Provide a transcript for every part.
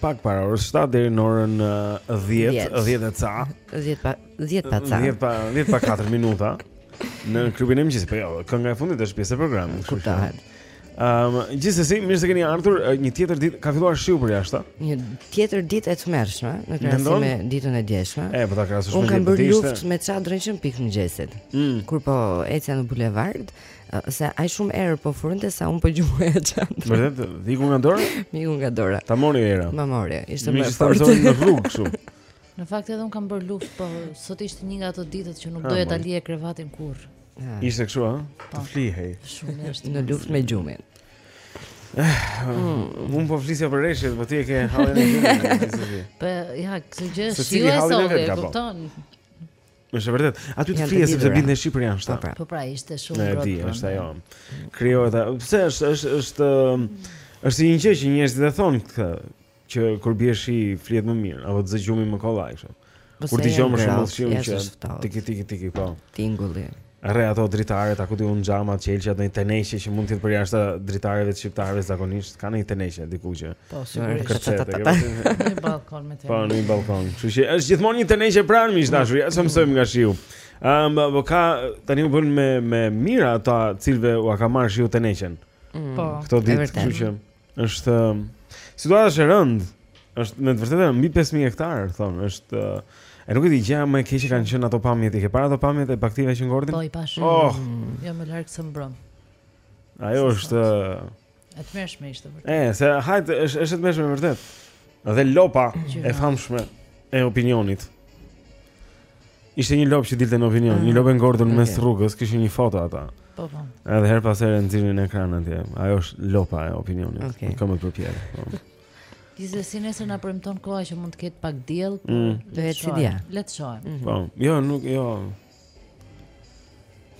Pak para orës 7 deri në orën 10, 10 e ca. 10 pa 10 pa ca. 10 pa 10 pa 4 minuta. Në klubin e mëngjesit, po jo, kënga e fundit është pjesë e programit, kështu që. Ëm, um, gjithsesi, mirë se keni ardhur. Një tjetër ditë ka filluar shiu për jashtë. Një tjetër ditë e tmerrshme, në krahasim me ditën e djeshme. E, po ta krahasosh me ditën e djeshme. Unë kam bërë luftë me çadrën që në pikë të mëngjesit. Mm. Kur po ecja në bulevard, sa shumë erë po frynte sa un po gjuaja çadrën. Vërtet, iku nga dora? Iku nga dora. Ta mori era. Ma mori, ishte më fort. Mu në rrugë kështu. Në fakt edhe un kam bër luftë, po sot ishte një nga ato ditët që nuk doja ta lija krevatin kurrë. Ishte kështu, ha? Po. Të flihej. Shumë është në luftë me gjumin. Mm. Unë po flisja për reshjet, po ti e ke hallin te gjumi. Po, ja, këtë gjë shiu e solli, kupton? Është e vërtetë. Aty të flije sepse binte shi janë shtat. Po pra. po pra, ishte shumë rrot. E di, është ajo. Krijohet, pse është është është um, është një gjë që njerëzit e thonë këtë që kur bie shi flihet më mirë apo të zë gjumi më kollaj kështu. Po kur dëgjojmë shumë shiun që tiki tiki tiki po. Tingulli. Rreh ato dritaret, a ku di unë xhamat, qelqat, ndonjë teneqe që mund të jetë për jashtë dritareve të shqiptarëve zakonisht, ka ndonjë teneqe diku që. Po, sigurisht. Kërcet, e ke Një balkon me teneqe. Po, një balkon. Kështu që është gjithmonë një teneqe pranë miq të dashur, ja ça mësojmë nga shiu. Ëm, um, ka tani u bën me me mira ata të cilëve ua ka marrë shiu teneqen. Mm. Po. Këto ditë, kështu që. Është situata është e rëndë. Është me të vërtetë mbi 5000 hektarë, thon, është e nuk e di gjëja më e keqe kanë qenë ato pamjet, i ke parë ato pamjet e bagëtive që ngordhnin? Po i pashë. Oh, mm. jo më larg se mbrëmë. Ajo është e tmerrshme ishte vërtet. E, se hajt është është e tmerrshme vërtet. Dhe lopa e famshme e opinionit. Ishte një lopë që dilte në Opinion, një lopë e ngordhur në mes të rrugës, kishin një foto ata. Po po. Edhe herë pas here nxirrnin në ekran atje. Ajo është lopa e Opinionit. Okay. Nuk kam më përpjer. Po. Gjithsesi nesër na premton koha që mund të ketë pak diell, po mm. vetëm siç dihet. Le të shohim. Mhm. Po, jo, nuk jo.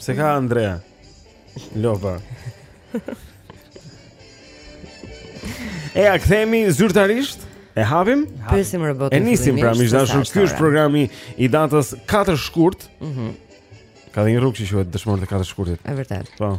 S'e ka Andrea lopa E a kthehemi zyrtarisht E hapim Pyesim robotin E nisim pra miq të dashur Ky është programi i datës 4 shkurt mm -hmm. Ka dhe një rrugë që quhet Dëshmorët e 4 Shkurtit E vërtet Po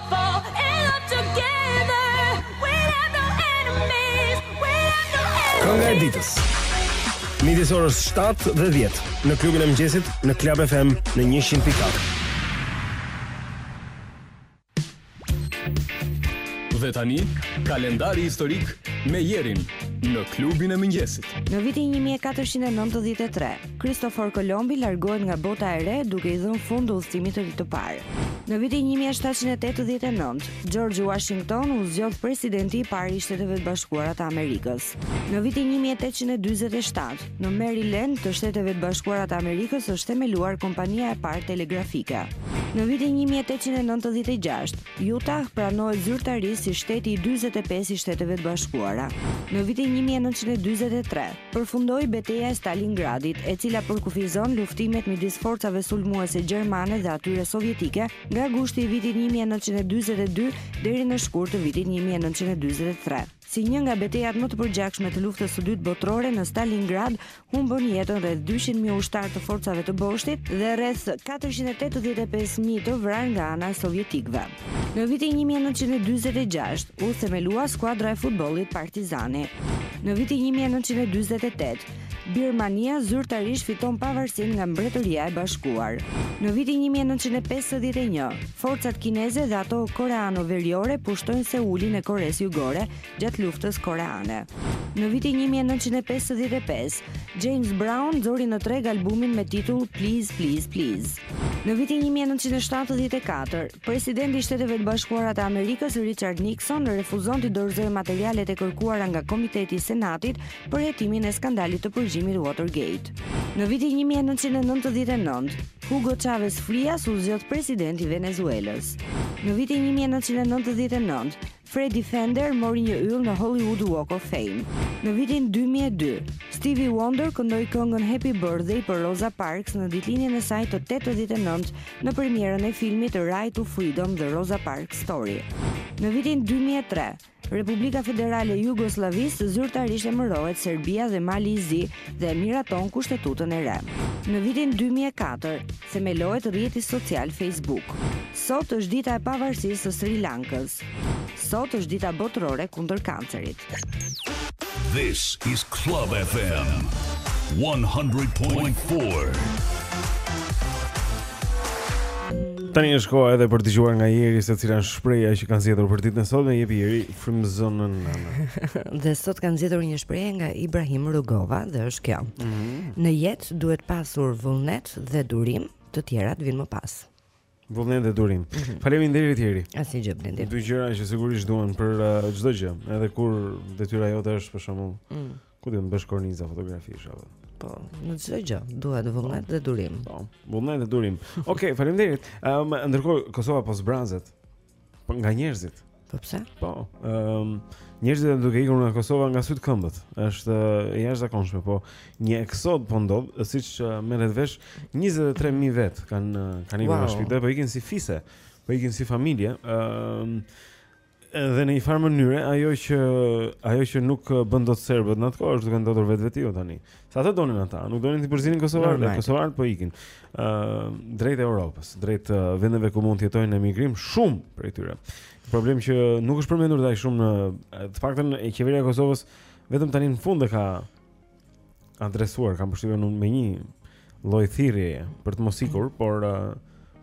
Kënga e ditës. Midis orës 7 dhe 10 në klubin e mëngjesit në Club FM në 100.4. Dhe tani, kalendari historik me Jerin në klubin e mëngjesit. Në vitin 1493, Kristofor Kolombi largohet nga bota e re duke i dhënë fund udhëtimit të tij të parë. Në vitin një mijë e shtatëqind e tetëdhjetë e nëntë, Xhorxh Uashington u zgjodh presidenti i parë i Shteteve të Bashkuara të Amerikës. Në vitin një mijë e tetëqind e dyzet e shtatë, në Maryland të Shteteve të Bashkuara të Amerikës është themeluar kompania e parë telegrafike. Në vitin një mijë e tetëqind e nëntëdhjetë e gjashtë, Utah pranohet zyrtarisht si shteti i dyzet e pesë i Shteteve të Bashkuara. Në vitin një mijë e nëntëqind e dyzet e tre, Përfundoi Beteja e Stalingradit, e cila përkufizon luftimet midis forcave sulmuese gjermane dhe atyre sovjetike nga gushti i vitit 1942 deri në shkurt të vitit 1943. Si një nga betejat më të përgjakshme të Luftës së Dytë Botërore në Stalingrad, humbën jetën rreth 200.000 ushtarë të forcave të Boshtit dhe rreth 485.000 të vrarë nga ana e sovjetikëve. Në vitin një mijë e nëntëqind e dyzet e gjashtë u themelua skuadra e futbollit Partizani. Në vitin një mijë e nëntëqind e dyzet e tetë, Birmania zyrtarisht fiton pavarësinë nga Mbretëria e Bashkuar. Në vitin një mijë e nëntëqind e pesëdhjetë e një, forcat kineze dhe ato koreano-veriore pushtojnë Seulin e Koresë Jugore gjatë Luftës Koreane. Në vitin një mijë e nëntëqind e pesëdhjetë e pesë, James Brown nxori në treg albumin me titull Please, Please, Please. Në vitin një mijë e nëntëqind e shtatëdhjetë e katër, presidenti i Shteteve të Bashkuara të Amerikës, Richard Nixon, refuzon t'i dorëzojë materialet e kërkuara nga Komiteti i Senatit për hetimin e skandalit të përgjimit Watergate. Në vitin një mijë e nëntëqind e nëntëdhjetë e nëntë, Hugo Chavez Frias u zgjodh president i Venezuelës. Në vitin një mijë e nëntëqind e nëntëdhjetë e nëntë, Freddy Fender mori një yll në Hollywood Walk of Fame. Në vitin dy mijë e dy, Stevie Wonder këndoi këngën Happy Birthday për Rosa Parks në ditëlindjen e saj të tetëdhjetë e nëntë në premierën e filmit Ride to Freedom, The Rosa Parks Story. Në vitin dy mijë e tre, Republika Federale e Jugosllavisë zyrtarisht emërohet Serbia dhe Mali i Zi dhe miraton Kushtetutën e re. Në vitin dy mijë e katër, themelohet rrjeti social Facebook. Sot është dita e pavarësisë së Sri Lankës. Sot është dita botërore kundër kancerit. This is Club FM 100.4. Tani është koha edhe për të dëgjuar nga Jeri se cila është shprehja që ka zgjedhur për ditën e sotme, jepi Jeri frymëzona. dhe sot kam zgjedhur një shprehje nga Ibrahim Rugova dhe është kjo. Mm -hmm. Në jetë duhet pasur vullnet dhe durim, të tjerat vijnë më pas. Vullnet dhe durim. Faleminderit Jeri. Asnjë gjë Blendi. Dy gjëra që sigurisht duhen për uh, çdo gjë, edhe kur detyra jote është për shembull, mm. që ti të bësh korniza fotografish apo. Po, në çdo gjë duhet vullnet dhe durim. Po, vullnet dhe durim. Okej, faleminderit. Ëm um, ndërkohë Kosova po zbrazet. Po nga njerëzit. Po pse? Po, ëm um, njerëzit janë duke ikur nga Kosova nga sytë këmbët. Është e jashtëzakonshme, po një eksod po ndodh, siç merret vesh 23000 vetë kanë kanë ikur wow. në Shqipëri, po ikin si fise, po ikin si familje. Ëm um, dhe në një farë mënyre ajo që ajo që nuk bënë dot serbët në atë kohë është duke ndodhur vetvetiu tani. Se atë donin ata, nuk donin t'i përzinin kosovarët, dhe kosovarët po ikin. Ë uh, drejt Europës, drejt uh, vendeve ku mund të jetojnë në emigrim shumë prej tyre. Problem që nuk është përmendur dhe aq shumë në të paktën e qeveria e Kosovës vetëm tani në fund e ka adresuar, kam përshtypjen unë me një lloj thirrje për të mos ikur, por uh,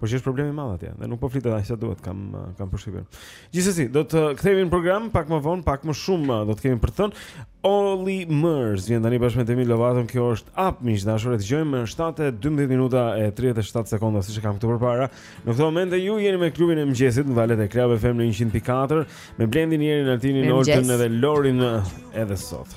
Por që është problem i madh atje, dhe nuk po flitet aq sa duhet, kam kam përshtypjen. Gjithsesi, do të kthehemi në program pak më vonë, pak më shumë do të kemi për të thënë. Olly Murs, vjen tani bashkë me Demi Lovaton, kjo është Up miq të dashur, e dëgjojmë në 7:12 minuta e 37 sekonda siç e kam këtu përpara. Në këto momente ju jeni me klubin e mëngjesit në valët e Club FM në 100.4 me Blendin Jerin Altinin Olden dhe Lorin edhe sot.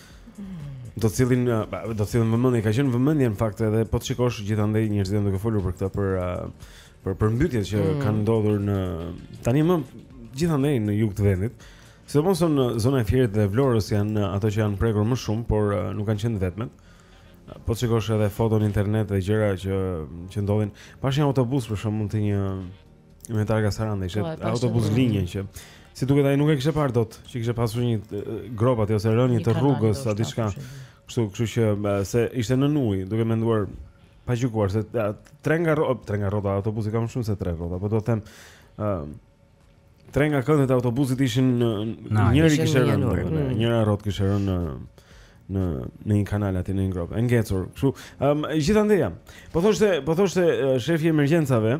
do të sjellin do të sjellin vëmendje ka qenë vëmendje në fakt edhe po të shikosh gjithandej njerëzit janë duke folur për këtë për për përmbytjet që mm. kanë ndodhur në tani më gjithandej në jug të vendit. Sidomos në zonën e Fierit dhe Vlorës janë ato që janë prekur më shumë, por nuk kanë qenë të vetmet. Po të shikosh edhe foto në internet dhe gjëra që që ndodhin. Pashë një autobus për shembull të një Me targa Sarandë, ishte po, autobus linje që si duket ai nuk e kishte parë dot, që kishte pasur një gropë aty ose rënie të rrugës a diçka. Kështu, kështu që se ishte në ujë, duke menduar pa gjykuar se tre nga rrota, tre nga rrota autobusi ka më shumë se tre rrota, po do të them ë tre nga këndet e autobusit ishin në njëri kishte rënë, njëra rrotë kishte rënë në në në një kanal aty në një gropë. E ngecur, kështu. Ëm gjithandej jam. Po thoshte, po thoshte shefi i emergjencave,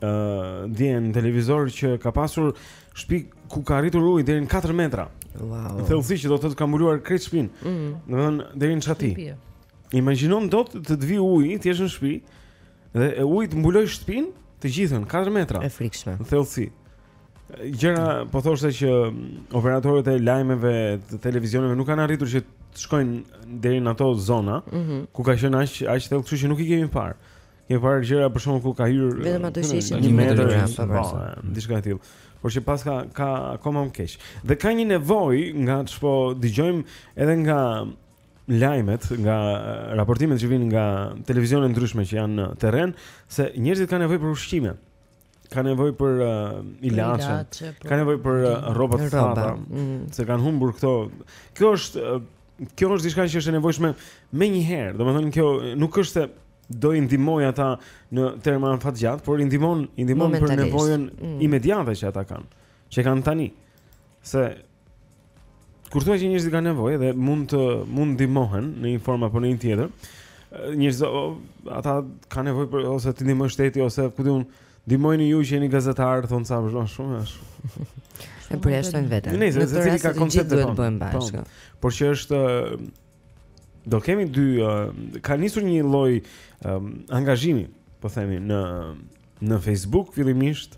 ë uh, dje në televizor që ka pasur shtëpi ku ka arritur uji deri në 4 metra. Wow. Thellësi që do të thotë ka mbuluar krejt shtëpinë. Mm -hmm. Domthon deri në çati. Imagjinon dot të të vijë uji, të jesh në shtëpi edhe uji të mbulojë shtëpinë të gjithën 4 metra. E frikshme. Thellësi. Gjëra po thoshte që operatorët e lajmeve të televizioneve nuk kanë arritur që të shkojnë deri në ato zona mm -hmm. ku ka qenë aq aq thellë, kështu që nuk i kemi parë. Kemi parë gjëra për shembull ku ka hyrë vetëm ato që ishin një metër e gjysmë pa po, diçka e tillë. Por që paska ka akoma më keq. Dhe ka një nevojë nga ç'po dëgjojmë edhe nga lajmet, nga raportimet që vijnë nga televizione të ndryshme që janë në terren se njerëzit kanë nevojë për ushqime. ka nevojë për uh, ilaçe, ilaçe po. ka nevojë për uh, rroba të thata, mm. se kanë humbur këto. Kjo është uh, kjo është diçka që është e nevojshme menjëherë. Domethënë kjo nuk është se do i ndihmojë ata në terma afatgjatë, por i ndihmon, i ndihmon për nevojën mm. imediate që ata kanë, që kanë tani. Se Kur thua që njerëzit kanë nevojë dhe mund të mund të ndihmohen në një formë apo në një tjetër, njerëz ata kanë nevojë për ose të ndihmojë shteti ose ku di unë ndihmojnë ju që jeni gazetarë thonë sa vëzhgon shumë ashtu. E përjashtojnë veten. Ne se se ka koncept të bëjmë bashkë. Po, por që është do kemi dy ka nisur një lloj angazhimi, po themi në në Facebook fillimisht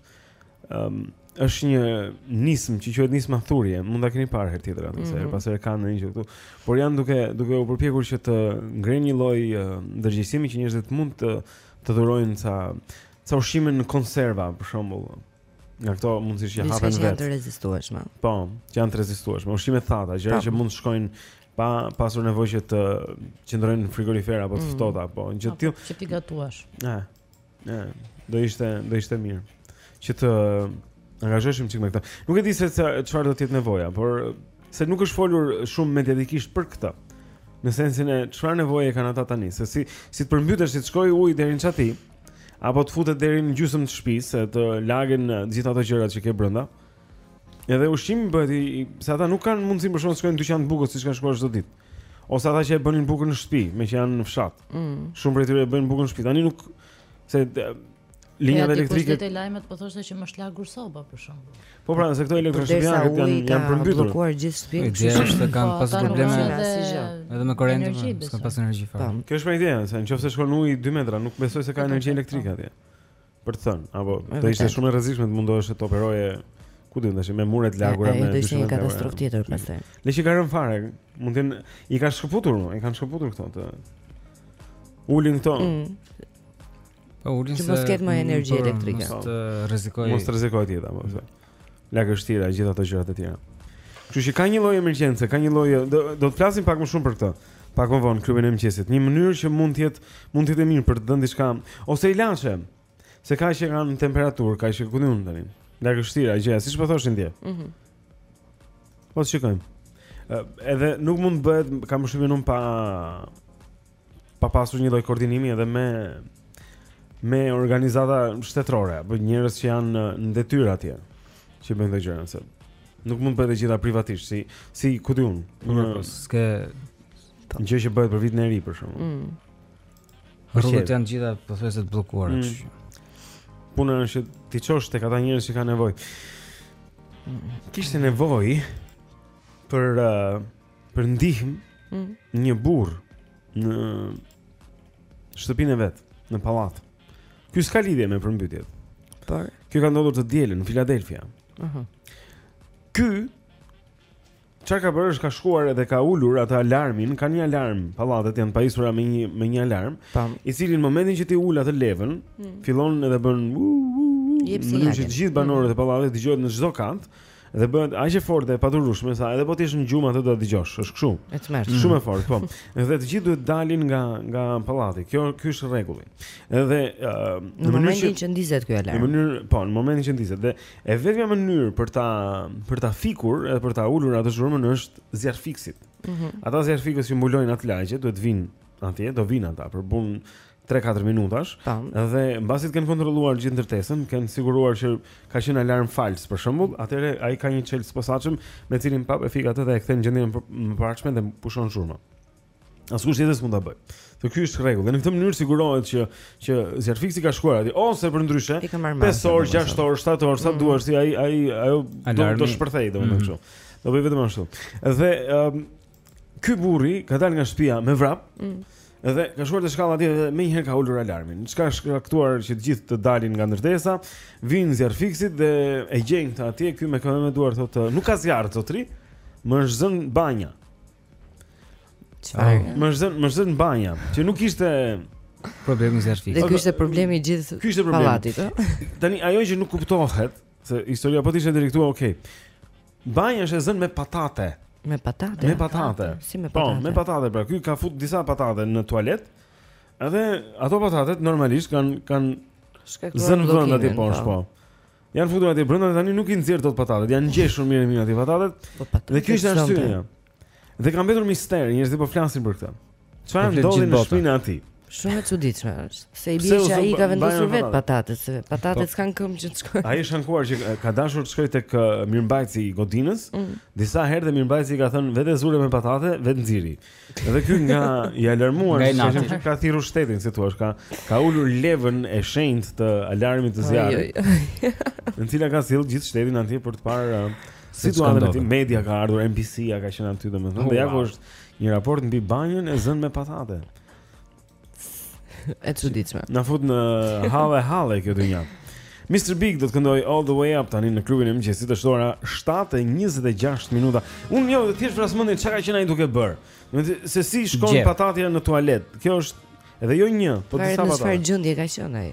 Ëm um, është një nismë që quhet Nisma Thurje, mund ta keni parë herë tjetër atë, mm -hmm. pas herë kanë ndonjë gjë këtu. Por janë duke duke u përpjekur që të ngrenë një lloj uh, ndërgjegjësimi që njerëzit mund të të dhurojnë ca ca ushqime në konserva, për shembull. Nga këto mund të shihë hapen vetë. Janë të rezistueshme. Po, që janë të rezistueshme. Ushqime të thata, gjëra që mund të shkojnë pa pasur nevojë që të qëndrojnë në frigorifer apo të mm. ftohta apo gjë të tillë. Që t'i gatuash. Ëh. Ne, do ishte, do ishte mirë që të angazhoheshim çik me këtë. Nuk e di se çfarë do të jetë nevoja, por se nuk është folur shumë mediatikisht për këtë. Në sensin e çfarë nevoje kanë ata tani, se si si të përmbytesh, si të shkojë uji deri në çati, apo të futet deri në gjysmën e shtëpisë, të lagen të gjitha ato gjëra që ke brenda. Edhe ushqimi bëhet i, se ata nuk kanë mundësi për shkak të shkojnë dyqan të bukës siç kanë shkuar çdo ditë. Ose ata që e bënin bukën në shtëpi, meqë janë në fshat. Mm. Shumë prej tyre e bëjnë bukën në shtëpi. Tani nuk se linja elektrike. Te lajmet po thoshte që më është lagur soba për shemb. Po pra, se këto elektroshtëpiaket janë janë përmbytur. Bllokuar gjithë shtëpinë. Kjo është se kanë po, pas probleme si gjë. Edhe me korrentin, s'ka pas energji fare. Kjo është ideja, se nëse shkon uji 2 metra, nuk besoj se ka energji elektrike atje. për të thënë, apo do ishte shumë e rrezikshme të mundohesh të operoje ku di unë tash me mure të lagura, me dysheme. Do ishte një katastrofë tjetër pastaj. Le që ka rënë fare, mund t'i kenë shkëputur, i kanë shkëputur këto të ulin këto. Mm. Po ulin se mos ketë më energji elektrike. Mos të rrezikojë. Mos të rrezikojë tjetër, apo. lagështira e gjithë ato gjërat e tjera. Kështu që ka një lloj emergjence, ka një lloj do, do të flasim pak më shumë për këtë. Pak më vonë në Klubin e Mëngjesit. Një mënyrë që mund të jetë mund të jetë e mirë për të dhënë diçka ose ilaçe. Se ka që kanë temperaturë, ka që kuni unë tani. Lagështira gjëja, siç po thoshin ti. Mhm. Mm po shikojmë. Edhe nuk mund të bëhet, kam shumë shumë pa pa pasur një lloj koordinimi edhe me me organizata shtetërore apo njerëz që janë në detyrë atje që bëjnë këto gjëra se nuk mund të bëhet e gjitha privatisht si si kurdiun po, një po, s'ke gjë që bëhet për vitin e ri për shkak mm. rrugët janë gjitha pothuajse të bllokuara mm. kështu që puna është t'i çosh tek ata njerëz që kanë nevojë mm. kishte nevojë për uh, për ndihmë mm. një burrë në shtëpinë e vet, në pallat. Ky s'ka lidhje me përmbytjet. Por kjo ka ndodhur të dielën në Filadelfia. Ëh. Uh -huh. Ky çfarë ka bërë është ka shkuar edhe ka ulur atë alarmin, kanë një alarm, pallatet janë të pajisura me një me një alarm, Tam. i cili në momentin që ti ul atë levën, mm. fillon edhe bën jep si të gjithë banorët e pallatit dëgjohet në çdo kat. Dhe bëhet aq e fortë dhe e padurueshme sa edhe po të jesh në gjumë atë do ta dëgjosh. Është kështu. E tmerrshme. Shumë e fortë, po. Dhe të gjithë duhet të dalin nga nga pallati. Kjo ky është rregulli. Edhe ë uh, në momentin që ndizet ky alarm. Në mënyrë, po, në momentin që ndizet dhe e vetmja mënyrë për ta për ta fikur edhe për ta ulur atë zhurmën është zjarrfikësit. Mm -hmm. Ata zjarrfikës që mbulojnë atë lagje duhet të vijnë atje, do vijnë ata për bun 3-4 minutash dhe mbasi të kenë kontrolluar gjithë ndërtesën, të kenë siguruar që ka qenë alarm fals për shembull, atëherë ai ka një çelës të posaçëm me të cilin prapë e fik atë dhe e kthen gjendjen e mëparshme dhe pushon zhurma. Askush tjetër s'mund ta bëjë. Ky është rregull. Dhe në këtë mënyrë sigurohet që që zjarrfikësi ka shkuar aty ose përndryshe 5 orë, 6 orë, 7 orë, sa mm. duash ti ai ai ajo do të shpërthejë domethënë mm. kështu. Do bëjë vetëm ashtu. Dhe ëm Ky burri ka dalë nga shtëpia me vrap. Mm. Edhe ka shkuar te shkalla atje dhe menjëherë ka ulur alarmin. Çka ka shkaktuar që të gjithë të dalin nga ndërtesa, vijnë zjarrfikësit dhe e gjejnë këtë atje, ky me këmbë me duar thotë, nuk ka zjarr zotri, më është zënë banja. Çfarë? Më është zënë, më është zënë banja, që nuk ishte problemi i zjarrfikësit. Dhe ky ishte problemi i gjithë pallatit, ëh. Tani ajo që nuk kuptohet se historia po të ishte drejtuar, okay. Banja është e zënë me patate. Me patate. Me patate. Ah, si me po, patate. Po, me patate. Pra ky ka fut disa patate në tualet. Edhe ato patatet normalisht kanë kanë zënë vend aty po. poshtë, po. Janë futur aty brenda dhe tani nuk i nxjerr dot patatet. Janë ngjeshur mirë mirë aty patatet. Po, dhe kjo është arsyeja. Dhe ka mbetur mister, njerëzit po flasin për këtë. Çfarë po ndodhi në shpinën e atij? Shumë e çuditshme është. Se i bie që ai ka vendosur vetë patatet, se patatet po. s'kanë këmbë që të shkojnë. Ai është ankuar që ka dashur të shkojë tek uh, mirëmbajtësi i godinës. Mm. Disa herë dhe mirëmbajtësi i ka thënë vetë e zure me patate, vetë nxiri. Dhe ky nga i alarmuar se është që ka thirrur shtetin, si thua, ka ka ulur levën e shenjtë të alarmit të zjarrit. E cila ka sjellë gjithë shtetin atje për të parë uh, Situata. Media ka ardhur NBC-ja ka qenë aty domethënë. Oh, ja ku është një raport mbi banjën e zënë me patate. E çuditshme. Na fut në halle halle kjo dynja. Mr Big do të këndojë All the Way Up tani në klubin e mëngjesit është ora 7:26 minuta. Unë jo, thjesht vras mendjen çfarë ka qenë ai duke bërë. Domethënë se si shkon patatja në tualet. Kjo është edhe jo një, po disa patate. Në çfarë gjendje ka qenë ai?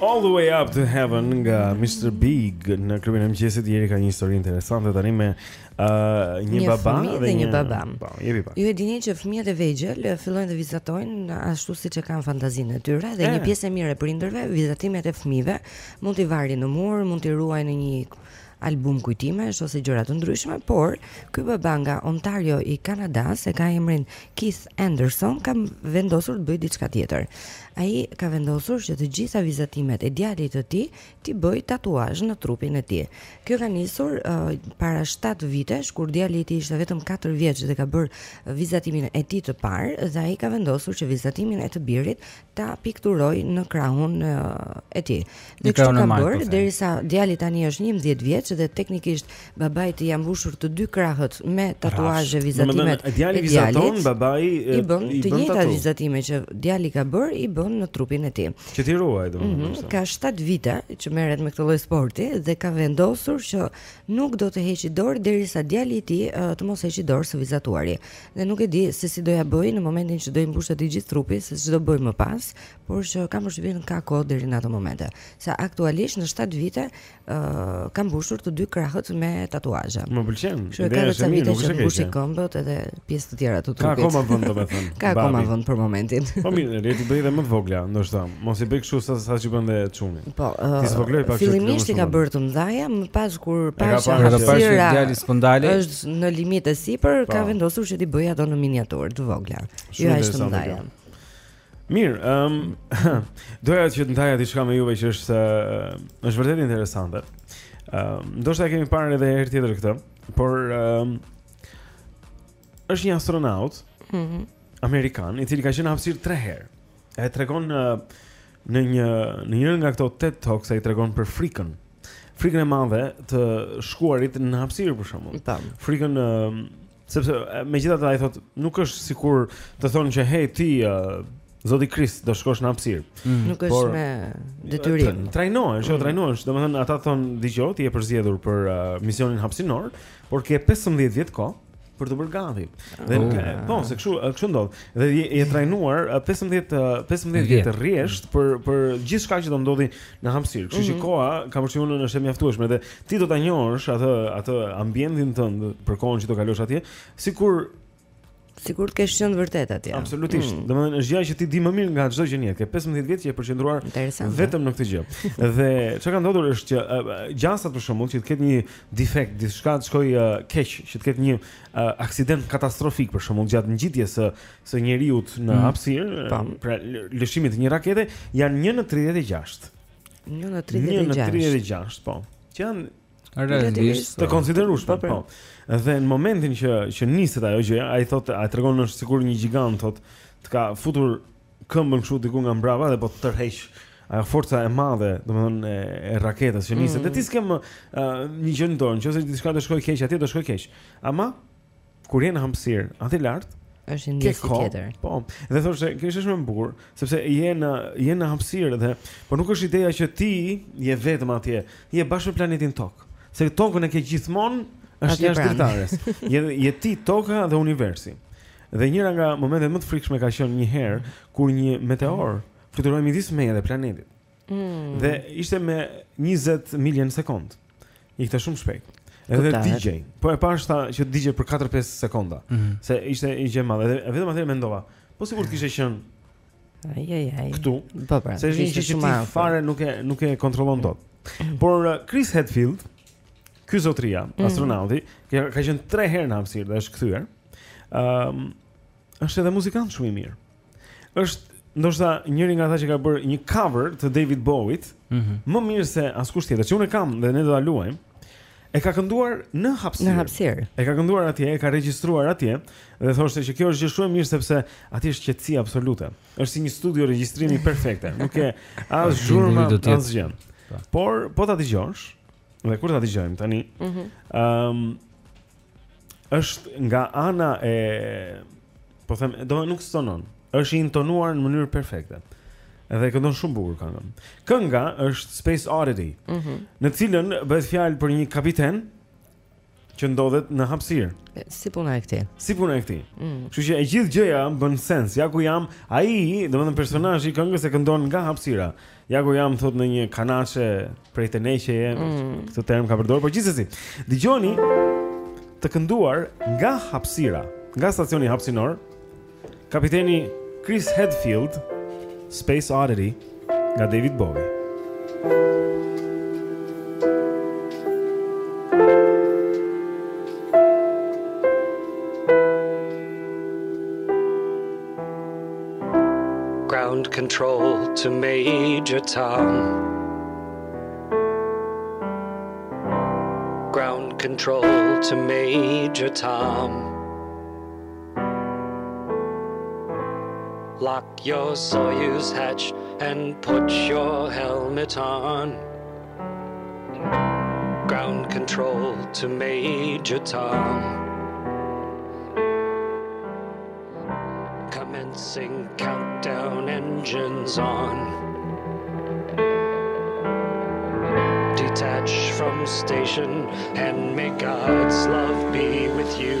All the way up to heaven nga Mr. Big në klubin e mëngjesit. Jeri ka një histori interesante tani me uh, një, një baba dhe një, një baba. Po, Jeri, pa. Ju e dini që fëmijët e vegjël fillojnë të vizatojnë ashtu siç e kanë fantazinë e tyre dhe e. një pjesë e mirë e prindërve vizatimet e fëmijëve mund t'i varin në mur, mund t'i ruajnë në një album kujtimesh ose gjëra të ndryshme, por ky baba nga Ontario i Kanadasë e ka emrin Keith Anderson, ka vendosur të bëjë diçka tjetër. Ai ka vendosur që të gjitha vizatimet e djalit të tij t'i bëjë tatuazh në trupin e tij. Kjo ka nisur uh, para 7 vitesh kur djali i tij ishte vetëm 4 vjeç dhe ka bërë vizatimin e tij të parë dhe ai ka vendosur që vizatimin e të birit ta pikturojë në krahun e tij. Dhe kështu ka bërë po, derisa djali tani është 11 vjeç dhe teknikisht babait i janë mbushur të dy krahët me tatuazhe vizatime. Djali vizaton babai i bën të njëjta vizatime që djali ka bërë i bën në trupin e tij. Që t'i ruajë domethënë. Mhm, ka 7 vite që merret me këtë lloj sporti dhe ka vendosur që nuk do të heqë dorë derisa djali i tij të mos heqë dorë së vizatuari. dhe nuk e di se si do ia bëjë në momentin që do i mbushet i gjithë trupi, se ç'do bëjë më pas, por që kam përshtypjen ka kohë deri në atë moment. Se aktualisht në 7 vite ë uh, ka mbushur të dy krahët me tatuazhe. Më pëlqen. Kështu ka disa vite që t'mbushë këmbët edhe pjesë të tjera të trupit. Ka akoma vend domethënë. Ka akoma vend për momentin. Po mirë, le t'i bëjë edhe më të vogla, ndoshta. Mos i bëjë kështu sa sa që bën dhe çuni. Po, uh, t'i zvogëlojë pak. Fillimisht i ka bërë të mëdha, më pas kur pa që hapësira është në limit e sipër po. ka vendosur që t'i bëjë ato në miniaturë të vogla. Jo aq të mëdha. Mirë, ëm um, doja që të ndaja diçka me juve që është është vërtet interesante. Ëm um, ndoshta e kemi parë edhe herë tjetër këtë, por ëm um, është një astronaut mm -hmm. amerikan i cili ka qenë në hapësirë 3 herë. E tregon në në një në njërën nga këto TED Talks ai tregon për frikën. Frikën e madhe të të shkuarit në hapësirë për shembull. Tam. Frikën ë sepse e, megjithatë ai thotë nuk është sikur të thonë që hey ti ë, Zoti Chris do shkosh në hapësirë. Nuk është Por- me detyrim. Mm. Tra- Trajnohesh, jo trajnohesh. Domethënë ata thonë dëgjo, ti je përzgjedhur për uh, misionin hapësinor, por ke 15 vjet kohë për të bërë gati. Dhe oh, e, po, se kështu, kështu ndodh. Dhe je, je trajnuar 15 15 vjet rresht për për gjithçka që do ndodhi në hapësirë. Kështu që mhm. koha kam përshtypjen është e mjaftueshme dhe ti do ta njohësh atë atë ambientin tënd për kohën që do kalosh atje, sikur sikur të kesh qenë vërtet atje. Absolutisht. Mm. Domethënë është gjëja që ti di më mirë nga çdo gjë në jetë. Ke 15 vjet që je përqendruar vetëm në këtë gjë. Dhe çka ka ndodhur është që gjasat për shembull që të ketë një defekt, diçka të shkojë uh, keq, që të ketë një uh, aksident katastrofik për shembull gjatë ngjitjes së së njeriut në mm. hapësirë, pra lëshimit të një rakete, janë 1 në 36. 1 në 36. 1 në 36, po. Që janë realisht të konsiderueshme, po. po. Dhe në momentin që që niset ajo gjë, ai thotë, ai tregon është sikur një gjigant thotë, të ka futur këmbën kështu diku nga mbrapa dhe po të tërheq ajo forca e madhe, domethënë e, e raketës që niset. Mm. Dhe ti s'ke më uh, një gjë në dorë, nëse diçka do shkojë keq atje, do shkojë keq. Ama kur je në hapësirë, aty lart, është një ndjesi tjetër. Po. Dhe thoshte, kjo është shumë e bukur, sepse je në je në hapësirë dhe po nuk është ideja që ti je vetëm atje, je bashkë me planetin Tokë. Se Tokën e ke gjithmonë është jashtë dritares. Je je ti Toka dhe universi. Dhe njëra nga momentet më të frikshme ka qenë një herë kur një meteor fluturoi midis meje dhe planetit. Mm. Dhe ishte me 20 milje në sekondë. Ikte shumë shpejt. Edhe digjej. Po e pashë që digjej për 4-5 sekonda. Mm -hmm. Se ishte një gjë e madhe. Edhe vetëm atëherë mendova, po sikur të kishte qenë Ai ai ai. Këtu. Po pra. Se është një gjë që ti fare nuk e nuk e kontrollon dot. Mhm. Por uh, Chris Hadfield, ky zotria, mm -hmm. astronauti, ka qenë 3 herë në hapësirë dhe është kthyer. Ëm është edhe muzikant shumë i mirë. Është ndoshta njëri nga ata që ka bërë një cover të David Bowie-t, mm -hmm. më mirë se askush tjetër. Që unë kam dhe ne do ta luajmë. E ka kënduar në hapësirë. Në hapësirë. E ka kënduar atje, e ka regjistruar atje dhe thoshte që kjo është gjë shumë e mirë sepse aty është qetësi absolute. Është si një studio regjistrimi perfekte. Nuk ke as zhurmë as gjë. Po. Por po ta dëgjosh, dhe kur ta dëgjojmë tani, ëh, mm -hmm. um, është nga ana e po them, do nuk stonon. Është intonuar në mënyrë perfekte. Edhe e këndon shumë bukur këngën. Kënga është Space Oddity, mm -hmm. në cilën bëhet fjalë për një kapiten që ndodhet në hapësirë. Si puna e këtij? Si puna e këtij? Mm. Kështu mm. që e gjithë gjëja bën sens. Ja ku jam, ai, domethënë personazhi i këngës e këndon nga hapësira. Ja ku jam thotë në një kanaçe prej teneqeje. Mm. Këtë term ka përdorur, por gjithsesi. Dgjoni të kënduar nga hapësira, nga stacioni hapësinor, kapiteni Chris Hadfield, Space Oddity nga David Bowie. to Major Tom. Ground control to Major Tom. Lock your Soyuz hatch and put your helmet on. Ground control to Major Tom. Pressing countdown engines on. Detach from station and may God's love be with you.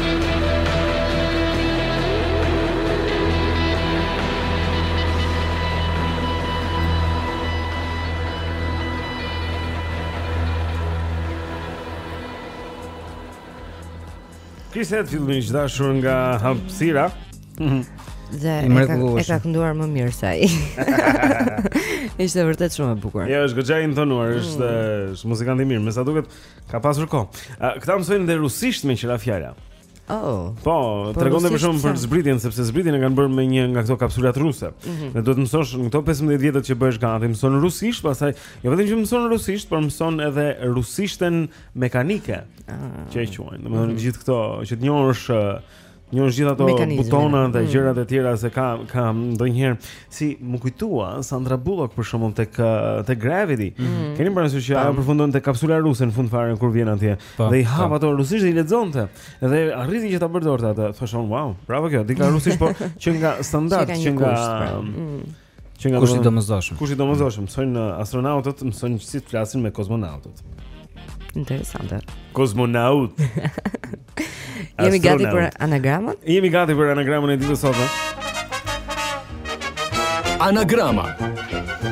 Chris Hadfield, i dashur nga hapësira. Mhm. Dhe e ka, e ka kënduar më mirë se ai. Ishte vërtet shumë e bukur. Jo, është goxha i intonuar, është mm. është muzikant i mirë, me sa duket. Sa Ka pasur kohë. Uh, këta mësojnë edhe rusisht meqë ra fjala. Oh. Po, tregonte për shembull për zbritjen sepse zbritjen e kanë bërë me një nga këto kapsulat ruse. Mm -hmm. Dhe duhet të mësosh në këto 15 vjetët që bëhesh gati, mëson rusisht, pastaj jo vetëm që mëson rusisht, por mëson edhe rusishten mekanike. Ah. Që e quajnë. Domethënë mm -hmm. gjithë këto që të njohësh Njohësh gjithë ato butona dhe mm. gjërat e tjera se ka, ka ndonjëherë Si m'u kujtua, Sandra Bullock për shembull te, te Gravity mm -hmm. Keni parasysh që ajo përfundon te kapsula ruse në fund fare kur vjen atje pa, Dhe i hap ato rusisht dhe i lexonte Dhe arriti që ta përdorte atë Thashë, wow, bravo kjo, dika rusisht po qenka standard Që, qenka... Kusht, pra. mm. Qenka kusht i domosdoshëm? Kusht i domosdoshëm. Mësojnë uh, astronautët, mësojnë si të flasin me kozmonautët. Interesante. Kozmonaut. Jemi gati për anagramën? Jemi gati për anagramën e ditës sot. Anagrama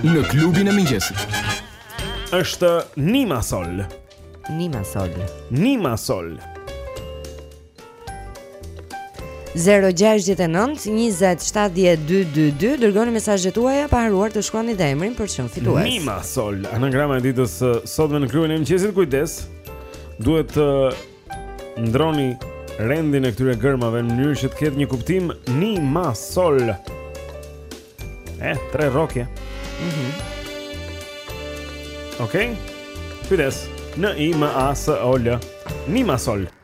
në klubin e mëngjesit. Është Nima Sol. Nima Sol. Nima Sol. 0-6-9-27-12-22 Dërgoni mesazhet tuaja pa harruar të shkruani dhe emrin për çmimin fitues Nima Sol, anagrama e ditës sotme në klubin e mëngjesit kujdes Duhet të ndërroni rendin e këtyre gërmave në mënyrë që të ketë një kuptim Nima Sol Eh, tre rrokje mm -hmm. Okej okay? Kujdes Në i më a së o lë Nima Sol Nima Sol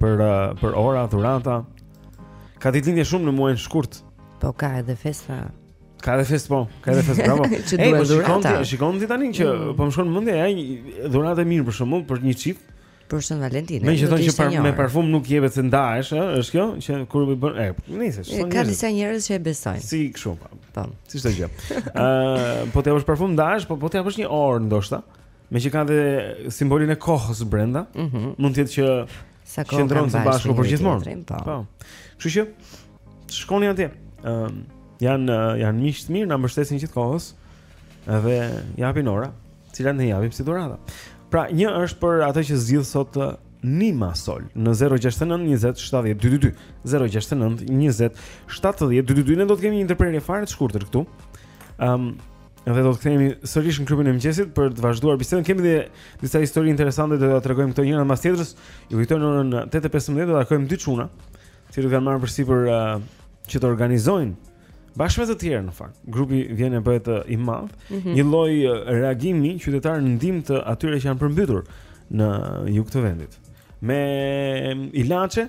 Për uh, për orë dhuratë. Ka ditëlindje shumë në muajin shkurt. Po ka edhe festa. Ka edhe fest po, ka edhe fest bravo. Që duhet po dhurata. Shikon, shikon ti tani që mm. po më shkon mendja ja një dhuratë e mirë për shembull për një çift. Për Shën Valentin. Meqë thonë që par, me parfum nuk jepet se ndahesh, ë, është kjo që kur i bën, e, nice, shkon. Ka disa njerëz që e besojnë. Si kështu po. Po. Si çdo gjë. Ë, po të japësh parfum ndahesh, po po të japësh një orë ndoshta. Meqë ka dhe simbolin e kohës brenda, mm -hmm. mund të jetë që qëndron së bashku përgjithmonë. Po. po. Kështu që shkoni atje. Ëm um, janë janë miq të mirë, na mbështesin gjithë kohës. Edhe japin ora, të cilat ne japim si dhuratë. Pra, një është për atë që zgjidh sot uh, Nima Sol në 069 20 70 222 069 20 70 222 ne do të kemi një ndërprerje fare të shkurtër këtu. Ëm um, Dhe do të kthehemi sërish në klubin e mëngjesit për të vazhduar bisedën. Kemi dhe disa histori interesante do t'ju tregojmë këto njëra mbas tjetrës. Ju kujtoj në orën 8:15 do të takojmë dy çuna, që kanë marrë përsipër uh, që të organizojnë bashkë me të tjerë në fakt. Grupi vjen e bëhet uh, i madh, mm -hmm. një lloj uh, reagimi qytetar në ndihmë të atyre që janë përmbytur në jug të vendit. Me um, ilaçe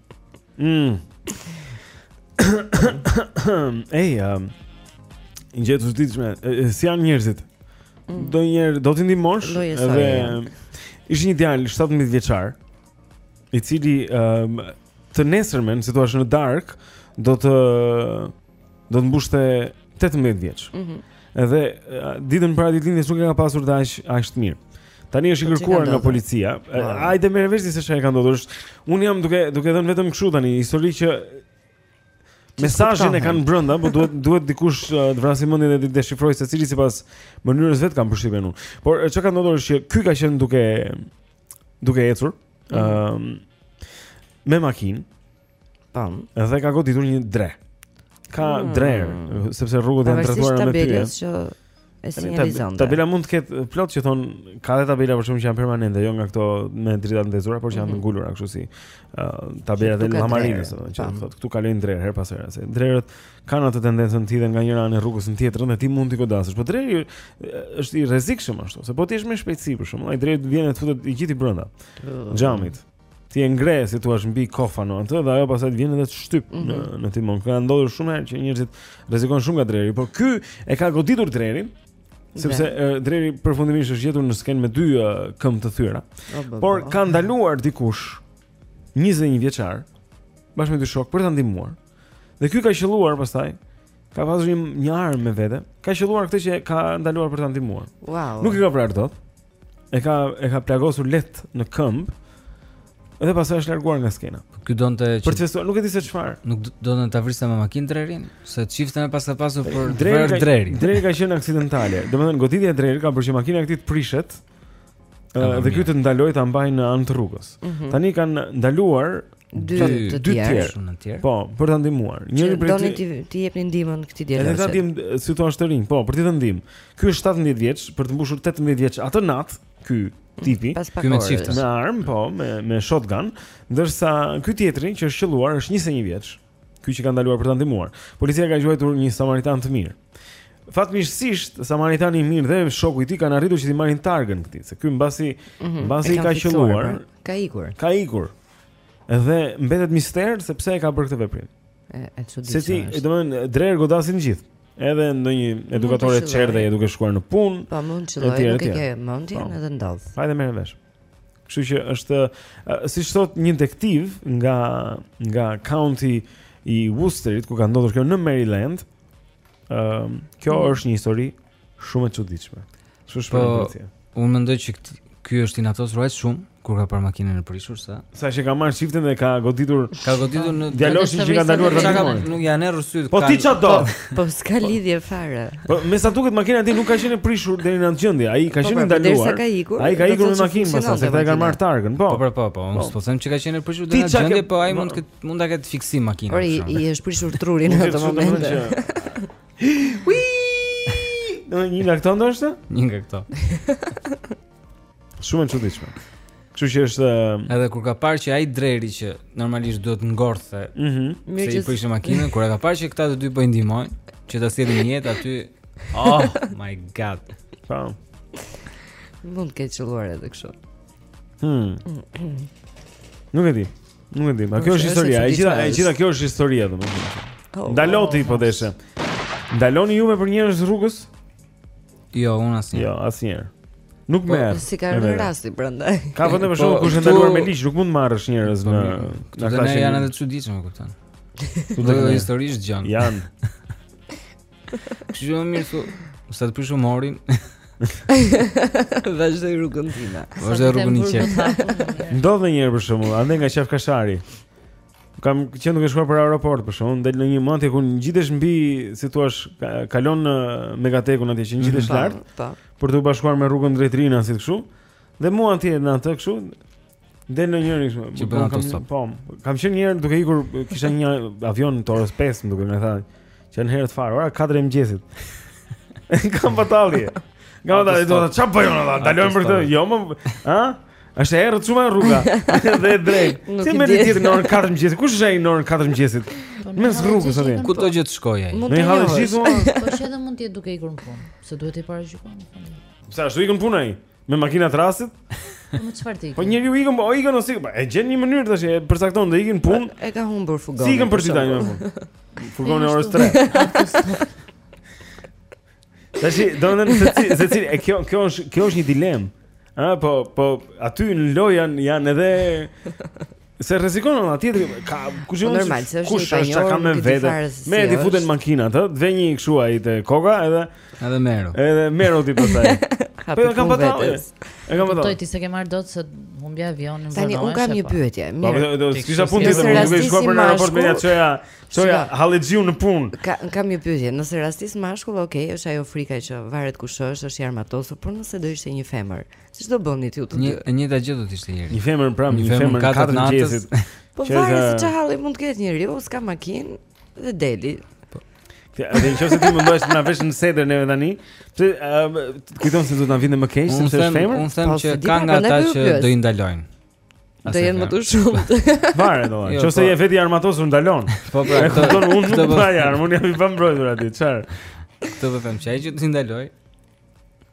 Mm. Ej, um, një gjë e çuditshme, si janë njerëzit? Mm. Ndonjëherë do t'i ndihmosh edhe ishte një djalë 17 vjeçar i cili um, të nesërmen, si thua në darkë, do të do të mbushte 18 vjeç. Ëh. Mm -hmm. Edhe ditën para ditëlindjes nuk e ka pasur dhe aq aq të mirë. Tani është i po, kërkuar nga policia. Hajde merr vesh se çfarë ka ndodhur. Unë jam duke duke dhënë vetëm kështu tani histori që mesazhin e kanë brenda, por duhet duhet dikush të vrasë mendin dhe të deshifrojë secili sipas mënyrës së vet kam përshtypën unë. Por çka ka ndodhur është që ky ka qenë duke duke ecur, mhm. ëm me makinë Pam. Edhe ka goditur një dre. Ka mm. drerë, sepse rrugët janë rrethuar me pyje. Është tabela që e sinjalizon. Tabela mund të ketë plot që thonë ka dhe tabela për shkak që janë permanente, jo nga këto me drita të ndezura, por që janë mm -hmm. ngulura kështu si uh, tabela llamarine, domethënë që thotë këtu kalojnë drerë herë pas here. Drerët kanë atë tendencën të hidhen nga njëra anë e rrugës në tjetrën dhe ti mund t'i godasësh. Po dreri është i rrezikshëm ashtu, se po të jesh me shpejtësi për shkak, ai dreri vjen e të futet i gjithi brenda xhamit. ti e ngre si thua mbi kofano atë dhe ajo pastaj vjen edhe të shtyp mm -hmm. në mhm. në timon. Ka ndodhur shumë herë që njerëzit rrezikojnë shumë nga dreri, por ky e ka goditur drerin. Sepse yeah. dreri përfundimisht është gjetur në skenë me dy këmbë të thyera. Oh, por ka ndaluar dikush 21 vjeçar bashkë me dy shokë për ta ndihmuar. Dhe ky ka qelluar pastaj ka pasur një armë me vete. Ka qelluar këtë që ka ndaluar për ta ndihmuar. Wow. Nuk e ka vrarë dot. e ka e ka plagosur lehtë në këmbë. Edhe pastaj është larguar nga skena. Ky donte që për të festuar, nuk e di se çfarë. Nuk donte ta vriste me makinë drerin, se çifte më pas ka pasur për drerin. Dreri ka, ka qenë aksidentale. Domethënë goditja e drerit ka bërë që makina e këtij të prishet. Dhe ky të ndalojë ta mbajë në anë të rrugës. Mm -hmm. Tani kanë ndaluar dy të tjerë. Shumë të tjerë. Po, për ta ndihmuar. Njëri prej tyre donin t'i jepnin ndihmën këtij djali. Edhe të dy si thua të rinj, po, për ti të ndihmë. Ky është 17 vjeç, për të mbushur 18 vjeç atë natë, ky tipi, ky me çifte me armë, po, me me shotgun, ndërsa ky tjetri që është qelluar është 21 vjeç. Ky që ka ndaluar për ta ndihmuar. Policia e ka quajtur një samaritan të mirë. Fatmirësisht, samaritani i mirë dhe shoku i tij kanë arritur që t'i marrin targën këtij, se ky mbasi mm -hmm, mbasi ka qelluar, pra, ka ikur. Ka ikur. Dhe mbetet mister se pse e ka bërë këtë veprim. E çuditshme. Se ti, domethënë, drerë godasin të gjithë. Edhe ndonjë edukatore çerdheje duke shkuar në punë. Po mund të qëllojë, nuk e ke mendjen po. edhe ndodh. Hajde merre vesh. Kështu që është siç thotë një detektiv nga nga county i Worcesterit ku ka ndodhur kjo në Maryland. Ëm, um, kjo mm. është një histori Shumë e çuditshme. U shpreh po, policia. Unë mendoj që ky është inatosur aq shumë kur ka parë makinën e prishur sa. Saqë ka marrë çiften dhe ka goditur. Ka goditur në djaloshin që ka ndaluar ta bëjë. I janë errur sytë. Po ti çfarë do? Po, po s'ka po. lidhje fare. Po me sa duket makina e tij nuk ka qenë e prishur deri në atë gjendje. Ai ka po, qenë ndaluar. Ai ka ikur me makinë pastaj se ai ka marrë targën. Po. Po po po. Unë s'po them që ka qenë e prishur deri në atë gjendje, po ai mund të mund ta ketë fiksim makinën. Por i është prishur truri në atë moment. Ndonjë nga këto ndoshta? Një nga këto. Shumë e çuditshme. Kështu që është ehm, edhe kur ka parë që ai dreri që normalisht duhet të ngordhte. Mhm. Mm se i prishi makinën, kur e ka parë që këta të dy po i ndihmojnë, që ta sjellin në jetë aty. Oh my god. Po. Mund të ketë qëlluar edhe kështu. Hmm. Nuk e di. Nuk e di, ma kjo është historia, e gjitha, e gjitha kjo është historia dhe më shumë. Po, Ndalo ti, po, po deshe. Ndaloni juve për njerëz rrugës? Jo, unë asnjëherë. Jo, asnjëherë. Nuk po, merr. S'i ka rënë rasti prandaj. Ka vende për shembull ku është e ndaluar me ligj, nuk mund të marrësh njerëz po, në në atë që janë edhe të çuditshëm, e kupton. Ku do të historisht gjën. Jan. Kështu që më mirë se sa të prish humorin. Vazhdoj rrugën time. Vazhdoj rrugën e qetë. Ndodh ndonjëherë për shembull, andej nga Qafë Kashari. Kam qenë duke shkuar për aeroport për shembull, del në një moment ku ngjitesh mbi, si thua, kalon në Megatekun atje që ngjitesh mm, lart. Po. Për t'u bashkuar me rrugën drejt Rinasit kështu. Dhe mua atje në atë kështu, Del një njeri kështu. Që bën autostop. Po, kam qenë një herë duke ikur, kisha një avion të orës 5, më duket, domethënë, që herët fare, ora 4 e mëngjesit. kam batalje. Nga ata do të çfarë bëjmë ata? Ndalojmë për këtë. Jo, më, ha? Është e errët shumë rruga dhe e drejtë. Si mund të jetë në orën 4 të mëngjesit? Kush është ai në orën 4 të mëngjesit? Po, Mes rrugës aty. Ku do që të shkojë ai? Në hall gjithmonë. Po çfarë mund të jetë duke ikur në punë? Se duhet të paraqitoni. Sa ashtu ikën në punë ai? Me makinat e rastit? Po më çfarë ti? Po njeriu ikën, po ikën ose po, e gjen një mënyrë tash, e përcakton të ikën në punë. E ka humbur furgonin. Si ikën për ty tani në punë? Furgoni orës 3. Tash do të ndonëse si, se si, e kjo kjo është kjo është një dilemë. Ëh, po po aty në lojën janë janë edhe Se rrezikon ona tjetri ka kush po normal, se është kush është çka me vete. Me t'u futur në makinë, ë, të vë një kështu ai te koka edhe edhe merre. Edhe merre ti pastaj. Po, po e kam patur. E kam patur. Po ti s'e ke marrë dot se humbje avionin vonë. Tani unë kam një pyetje. Po do të kisha punë tjetër, nuk e shkoj në aeroport me çoja, çoja hallexhiun në punë. Kam kam një pyetje, nëse rastis mashkull, ok, është ajo frika që varet kush është, është i armatosur, por nëse do ishte një femër. Si do bënit ju të dy? Një e njëjta gjë do të ishte njëri. Një femër pra, një femër në katër të mëngjesit. Po varet se ç'hall mund të ketë njeriu, s'ka makinë dhe del. Ja, dhe në qoftë se ti mendon na vësh në sedër neve tani, pse uh, kujton se do të na vinte më keq se është femër? Unë them po, që ka nga ata që do t'i ndalojnë. Do jenë më të shumtë. Varet do. Jo, qoftë se po. je vetë i armatosur ndalon. Po pra, e kupton unë nuk mbaj armë, unë jam i pambrojtur aty, çfarë? Të po them që ai që të ndalojë.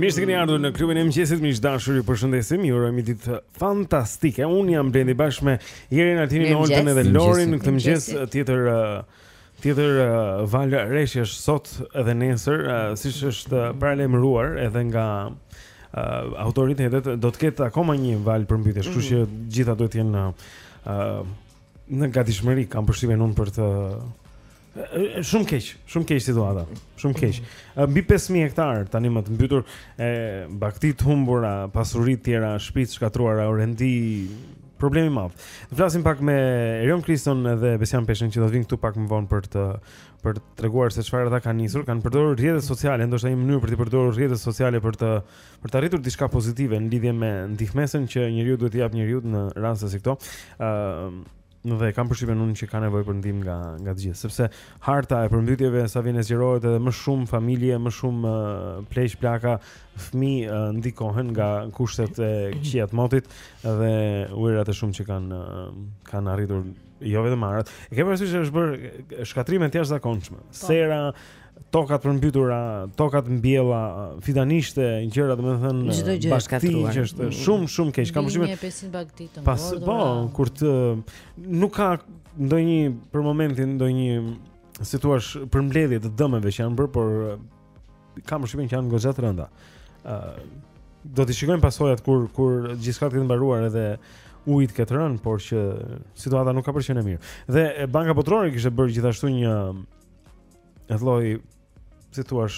Mirë se keni ardhur në klubin e mëngjesit, miq të dashur, ju përshëndesim. Ju urojmë ditë fantastike. Unë jam Blendi bashkë me Erin, Artinin, Olden dhe Lorin në këtë mëngjes tjetër tjetër valë reshjesh sot edhe nesër, siç është paralajmëruar edhe nga autoritetet, do të ketë akoma një valë përmbytjesh, kështu që mhm. të gjithë duhet të jenë në gatishmëri, kam përshtypjen unë për të Shumë keq, shumë keq situata. Shumë keq. Mbi 5000 hektar tanimë të mbytur e bagëti të humbura, pasuri të tjera, shtëpi të shkatërruara, orendi, problem i madh. Ne flasim pak me Erion Kriston dhe Besjan Peshën që do të vijnë këtu pak më vonë për të për të treguar se çfarë ata kanë nisur, kanë përdorur rrjetet sociale, ndoshta një mënyrë për të përdorur rrjetet sociale për të për të arritur diçka pozitive në lidhje me ndihmesën që njeriu duhet t'i japë njeriut në raste si këto. Ëm uh, dhe kam përshtypjen unë që ka nevojë për ndihmë nga nga të gjithë, sepse harta e përmbytjeve sa vjen e zgjerohet edhe më shumë familje, më shumë uh, pleq plaka, fëmijë uh, ndikohen nga kushtet e këqija të motit dhe ujërat e shumta që kanë uh, kanë arritur jo vetëm arat. E ke parasysh se është bërë shkatërrime të jashtëzakonshme. Po. Sera toka të përmbytura, toka të mbjella, fidanishte, gjëra domethënë çdo gjë është shkatërruar. Që është mm. shumë shumë keq. Kam përshtypjen 1500 bagëti të ngordhura. Pas po, kur të nuk ka ndonjë për momentin ndonjë si thua përmbledhje të dëmeve që janë bërë, por kam përshtypjen që janë goxha të rënda. ë uh, Do të shikojmë pasojat kur kur gjithçka të ketë mbaruar edhe uji të ketë rënë, por që situata nuk ka për të qenë mirë. Dhe Banka Botërore kishte bërë gjithashtu një e lloj si thua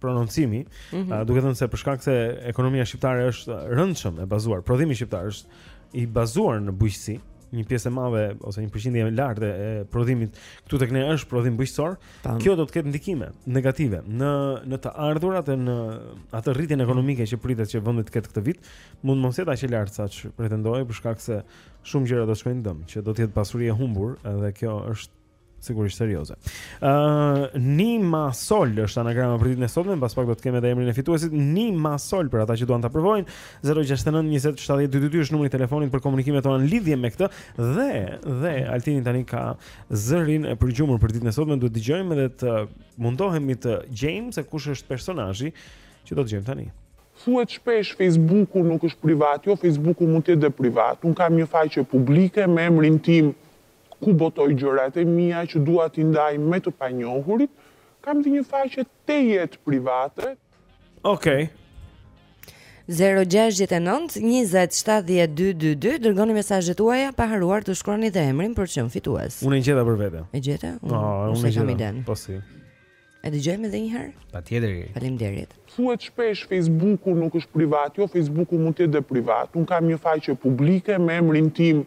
prononcimi, mm -hmm. duke thënë se për shkak se ekonomia shqiptare është rëndshëm e bazuar, prodhimi shqiptar është i bazuar në bujqësi, një pjesë e madhe ose një përqindje e lartë e prodhimit këtu tek ne është prodhim bujqësor. Kjo do të ketë ndikime negative në në të ardhurat e në atë rritjen ekonomike që pritet që vendi të ketë këtë vit, mund të mos jetë aq e lartë saç pretendohet për shkak se shumë gjëra do të shkojnë dëm, që do të jetë pasuri e humbur, edhe kjo është Sigurisht serioze. Ë uh, Nima Sol është anagrama për ditën e sotme, mbas pak do të kemë edhe emrin e fituesit. Nima Sol për ata që duan ta provojnë. 069 20 70 222 është numri i telefonit për komunikimet tona në lidhje me këtë dhe dhe Altini tani ka zërin e përgjumur për ditën e sotme, duhet ta dëgjojmë edhe të mundohemi të gjejmë se kush është personazhi që do të gjejmë tani. Thuhet shpesh Facebooku nuk është privat, jo Facebooku mund të jetë dhe privat. Unë kam një faqe publike me emrin tim ku botoj gjërat e mia që dua t'i ndaj me të panjohurit, kam dhe një faqe tjetër private. Okej. Okay. 0-6-9-27-12-2 Dërgoni mesazhet tuaja pa harruar të shkroni dhe emrin për të qenë fitues Unë e gjeta për vete E gjeta? Unë, no, unë e gjeta, po si E dëgjojmë dhe njëherë? Patjetër Faleminderit Thuhet shpesh Facebooku nuk është privat Jo, Facebooku mund të jetë dhe privat Unë kam një faqe publike me emrin tim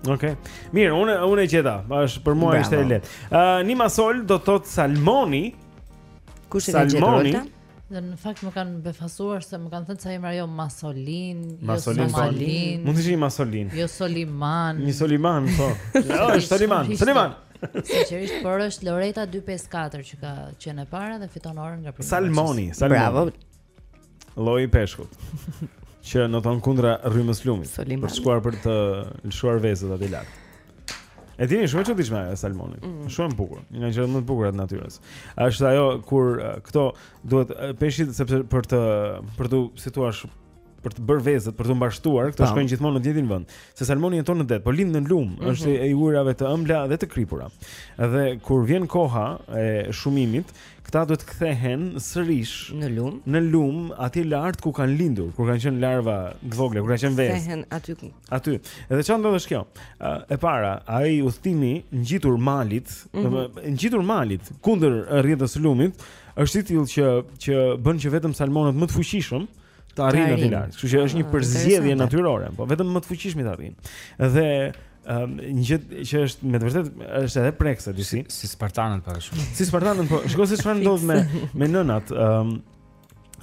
Okej. Okay. Mirë, unë unë e gjeta. Është për mua ishte e lehtë. Ë, uh, Nimasol do të thot salmoni. Kush e ka gjetur Salmoni. Dhe në fakt më kanë befasuar se më kanë thënë sa emra jo Masolin, jo Masolin, jo Somalin. Mund të ishte Masolin. Jo Soliman. Një Soliman, po. Jo, është Soliman. Soliman. Sinqerisht, por është Loreta 254 që ka qenë e para dhe fiton orën nga Primoz. Salmoni, Salmoni. Bravo. Lloji i peshkut. Që noton kundra rrymës së lumit Soliman. Për të shkuar për të lëshuar vezët aty lart Është shumë e çuditshme e salmonit mm. Shumë bukur Një nga gjërat më të bukura të natyrës Është ajo kur këto duhet peshit Sepse për të për të si thuhet për të bërë vezët, për t'u mbarsur, këto shkojnë gjithmonë në të njëjtin vend. Se salmoni jeton në det, po lind në lum, mm -hmm. është i ujërave të ëmbla dhe të kripura. Dhe kur vjen koha e shumimit, Këta duhet të kthehen sërish në lum. Në lum, aty lart ku kanë lindur, kur kanë qenë larva të vogla, kur kanë qenë vezë. Kthehen aty. Aty. Edhe ça ndodh kjo. E para, ai udhëtimi ngjitur malit, mm -hmm. ngjitur malit kundër rrjedhës së lumit, është i tillë që që bën që vetëm salmonët më të fuqishëm të arrijnë atje lart. Kështu që është një ah, përzgjedhje natyrore, po vetëm më të fuqishmit arrijnë. Dhe um, një gjë që është me të vërtetë është edhe prekëse disi. Si, si spartanët po ashtu. Si spartanët po, shiko se çfarë ndodh me me nënat, um,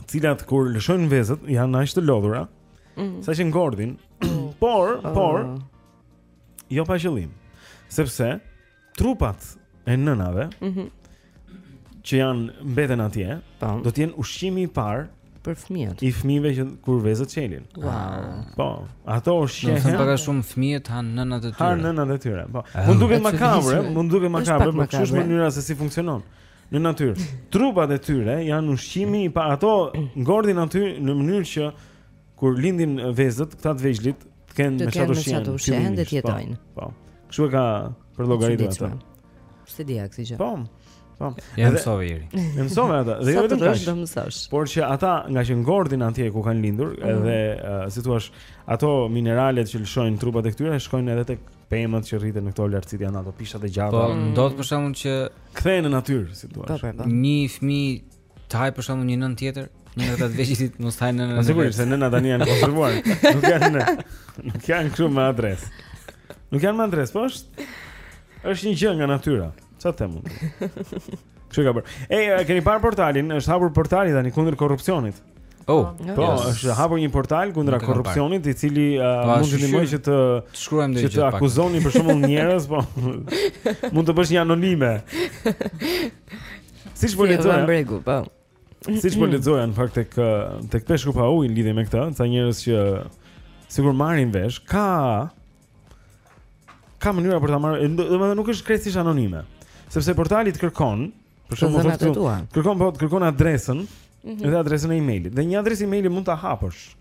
të cilat kur lëshojnë vezët janë aq të lodhura, mm. sa që ngordhin, por, oh. por jo pa qëllim. Sepse trupat e nënave, mm -hmm. që janë mbeten atje, Tam. do të jenë ushqimi i parë për fëmijët. I fëmijëve që kur vezët çelin. Wow. Ah. Po, ato ushqen. Do të thotë pak a shumë fëmijët han nënat e tyre. Han nënat e tyre. Po. Ah. Mund duket makabre, mund duket makabre, por kjo është mënyra se si funksionon në natyrë. Trupat e tyre janë ushqimi i parë. Ato ngordhin aty në mënyrë që kur lindin vezët, këta të vegjlit, të kenë me çfarë të ushqehen dhe të po, jetojnë. Po. Kështu e ka përllogarit atë. S'e di asgjë. Po. Po. Ja mësove ieri. Ja mësove ata. Dhe jo vetëm kaq. Do mësosh. Por që ata nga që ngordhin atje ku kanë lindur, mm. edhe uh, si thua, ato mineralet që lëshojnë trupat e këtyre shkojnë edhe tek pemët që rriten në këto lartësi janë ato pishat e gjata. Po, mm. ndodh për shembull që kthehen në natyrë, si thua. Po, po, po. Një fëmijë Të hajë për shembull një nën tjetër, një nga ata të vegjlit mos hajë nënën. Sigurisht, se nëna tani janë konservuar. Nuk janë nuk janë këtu me adresë. Nuk janë me adresë, po është është një gjë nga natyra. Sa të them unë. Kështu ka bërë. Ej, keni parë portalin? Është hapur portali tani kundër korrupsionit. Oh, po, po është hapur një portal kundra korrupsionit, i cili uh, po, mund të ndihmojë që të shkruajmë ndonjë gjë. Që të akuzoni për shembull njerëz, po. Mund të bësh një anonime. Siç po lexoja. Bregu, po. Siç po lexoja në fakt tek tek Peshku pa Ujë lidhje me këtë, ca njerëz që sikur marrin vesh, ka ka mënyra për ta marrë, domethënë nuk është krejtësisht anonime. Sepse portali të kërkon, për shembull, të kërkon, kërkon po, kërkon adresën, mm -hmm. edhe adresën e emailit. Dhe një adresë emaili mund ta hapësh.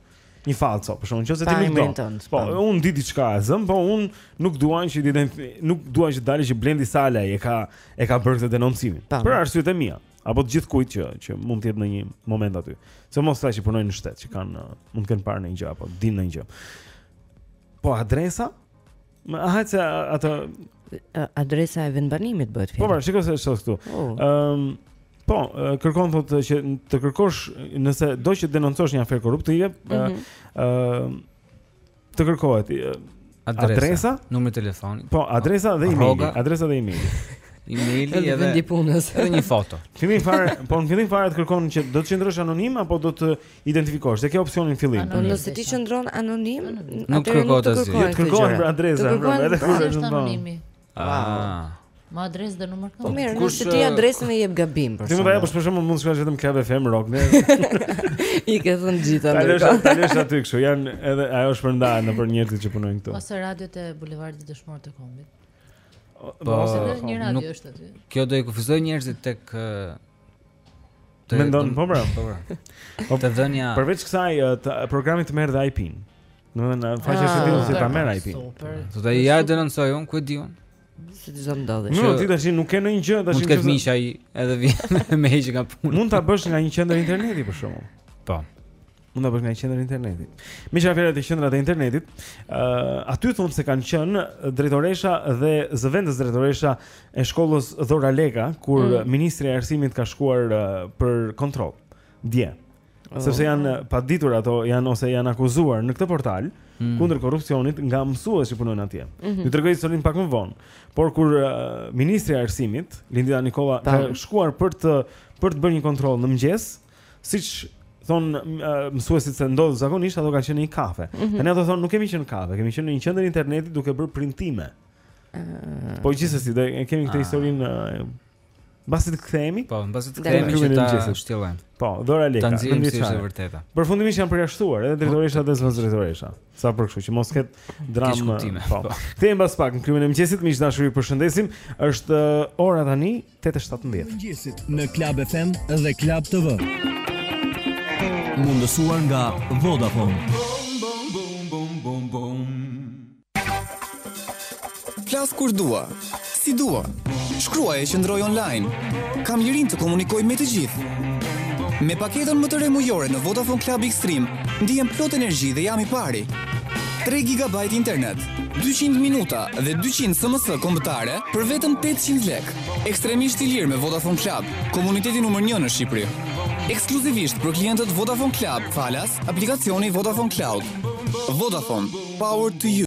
Një fallco, për shembull nëse ti nuk do. Tënd, po, po. un di diçka e zëm, po un nuk dua që ti nuk dua që dalë që Blendi Salaj ka e ka bërë këtë denoncimin. Po. Për arsyet e mia, apo të gjithkujt që që mund të jetë në një moment aty. Se mos thashë që punojnë në shtet, që kanë mund të kenë parë ndonjë gjë apo dinë ndonjë gjë. Po adresa Ma ha se ato adresa e vendbanimit bëhet fjalë. Po, pra, shikoj se është këtu. Ëm, oh. um, po, kërkon thotë që të kërkosh nëse do që denoncosh një aferë korruptive, ëm, mm -hmm. uh, të kërkohet uh, adresa, adresa, numri i telefonit. Po, adresa dhe emaili, adresa dhe emaili. emaili edhe, edhe vendi punës. Edhe një foto. Fillim fare, po në fillim fare të kërkon që do të qëndrosh anonim apo do të identifikohesh. Dhe ke opsionin fillim. Anonim, nëse ti qëndron anonim, nuk kërkohet asgjë. Jo, të kërkohen për adresa, por edhe kur është anonimi. Ah. Me adresë dhe numër të numër Po mirë, ti adresën e jep gabim për shembull Ti më dhe e për shembull mund të shkruash vetëm Club FM rock ne I ke thënë të gjitha në rëka Ta lësh aty këshu, janë edhe ajo shpërndajë në për njerëzit që punojnë këtu Ose radio te bulevardi Dëshmorët e Kombit Po, po nuk, kjo do i kufizojë njerëzit tek Të mendon po bra, po bra. Po të dhënat. Përveç kësaj programit të merr dhe IP. Do të thotë faqja e tij si ta merr IP. Do ta ja denoncoj un ku e di unë. Se ti zon dalli. Nuk ti tash nuk ke ndonjë gjë tash. Mund të kesh mish ai edhe vjen me hiç nga puna. Mund ta bësh nga një qendër interneti për shembull. Po. Mund ta bësh nga qendra e internetit. Meqë ra fjala te qendra e internetit, ë uh, aty thon se kanë qenë drejtoresha dhe zëvendës drejtoresha e shkollës Dhora Leka kur mm. ministrja e arsimit ka shkuar uh, për kontroll. Dje. Oh. Sepse janë paditur ato, janë ose janë akuzuar në këtë portal mm. kundër korrupsionit nga mësues që punojnë atje. Mm -hmm. Ju tregoj historinë pak më vonë. Por kur uh, ministrja e arsimit, Lindita Nikolla, ka shkuar për të për të bërë një kontroll në mëngjes, siç thon mësuesit se ndodh zakonisht ato kanë qenë në një kafe. Mm -hmm. Tani ato thon nuk kemi qenë në kafe, kemi qenë në një qendër interneti duke bërë printime. Uh, po gjithsesi do e kemi këtë uh, historinë uh, mbasi të kthehemi. Po, mbasi të kthehemi që ta shtjellojmë. Po, Dhora Leka. Ta nxjerrim si është e vërteta. Përfundimisht janë përjashtuar edhe drejtoresha dhe zëvendës drejtoresha. Sa për kështu që mos ketë dramë. Po. po. Kthehemi pas pak në klubin e mëngjesit, miq të dashur, ju përshëndesim. Është uh, ora tani 8 e 17. Mëngjesit në Club FM dhe Club TV. Mundësuar nga Vodafone. Flas kur dua, si dua. Shkruaj e qëndroj online. Kam lirinë të komunikoj me të gjithë. Me paketën më të re mujore në Vodafone Club Extreme, ndihem plot energji dhe jam i pari. 3 GB internet. 200 minuta dhe 200 SMS kombëtare për vetëm 800 lek. Ekstremisht i lirë me Vodafone Club, komuniteti numër 1 në Shqipëri. Ekskluzivisht për klientët Vodafone Club, falas aplikacioni Vodafone Cloud. Vodafone, power to you.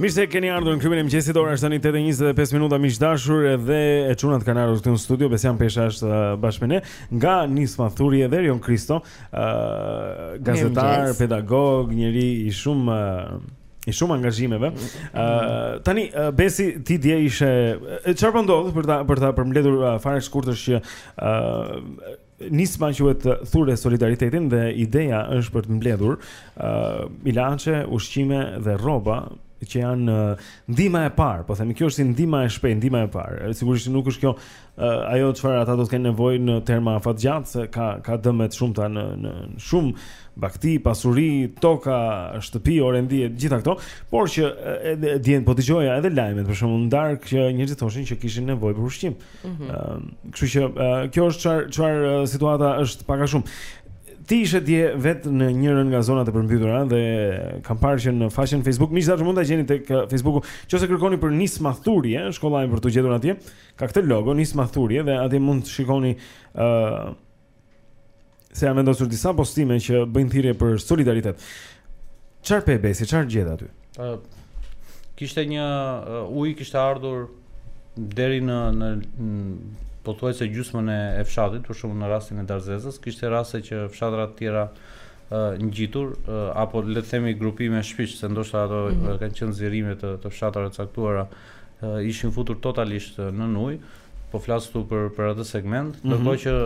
Mirë se keni ardhur në klubin e mëngjesit. Ora është tani 8:25 minuta. Miq të dashur, edhe e çunat kanë ardhur këtu në studio. Besjan Pesha është uh, bashkë me ne nga Nisma Thurje dhe Erion Kristo, ë uh, gazetar, pedagog, njeri i shumë uh, i shumë angazhimeve. ë tani uh, Besi ti dje ishe çfarë po ndodh për ta për ta përmbledhur uh, fare shkurt që ë Nisma quhet Thurje Solidaritetin dhe ideja është për të mbledhur uh, ilaçe, ushqime dhe rroba që janë uh, ndihma e parë, po themi kjo është si ndihma e shpejtë, ndihma e parë. Sigurisht nuk është kjo uh, ajo çfarë ata do të kenë nevojë në terma afatgjatë, se ka ka dëme të shumta në në shumë bakti, pasuri, toka, shtëpi, orendi e të gjitha këto, por që edhe dje po dëgjoja edhe lajmet për shembull në darkë që njerëzit thoshin që kishin nevojë për ushqim. Mhm. Ëm, kështu që ë, kjo është çfar çfar ë, situata është pak a shumë. Ti ishe dje vetë në njërën nga zonat e përmbytura dhe kam parë që në faqen Facebook, miq të dashur mund ta gjeni tek ë, Facebooku, nëse kërkoni për Nisma Thurje, shumë kollaj për t'u gjetur atje, ka këtë logo Nisma Thurje dhe atje mund të shikoni ë se janë vendosur disa postime që bëjnë thirrje për solidaritet. Çfarë pe Besi, çfarë gjete aty? Ë kishte një uh, uji kishte ardhur deri në në pothuajse gjysmën e, e fshatit, për shembull në rastin e Darëzezës, kishte raste që fshatra të tjera uh, ngjitur uh, apo le të themi grupime shpish, se ndoshta ato mm -hmm. kanë qenë zgjerime të, të fshatrave të caktuara uh, ishin futur totalisht nën ujë. Po flas këtu për për atë segment, mhm. ndërkohë që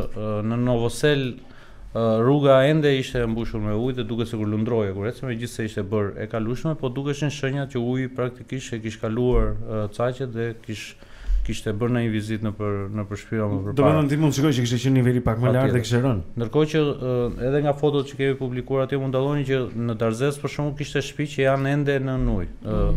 në Novoselë rruga ende ishte mbushur me ujë dhe dukej sikur lundroje kur ecje, megjithëse ishte bërë e kalushme, po dukeshin shenjat që uji praktikisht e kish kaluar caqet dhe kish kishte bërë ndonjë vizitë nëpër nëpër shpira më përpara. Domethënë ti mund të shikoje që kishte qenë niveli pak më lart dhe kishte rënë. Ndërkohë që edhe nga fotot që kemi publikuar atje mund të dalloni që në Darëzezë për shembull kishte shtëpi që janë ende në ujë.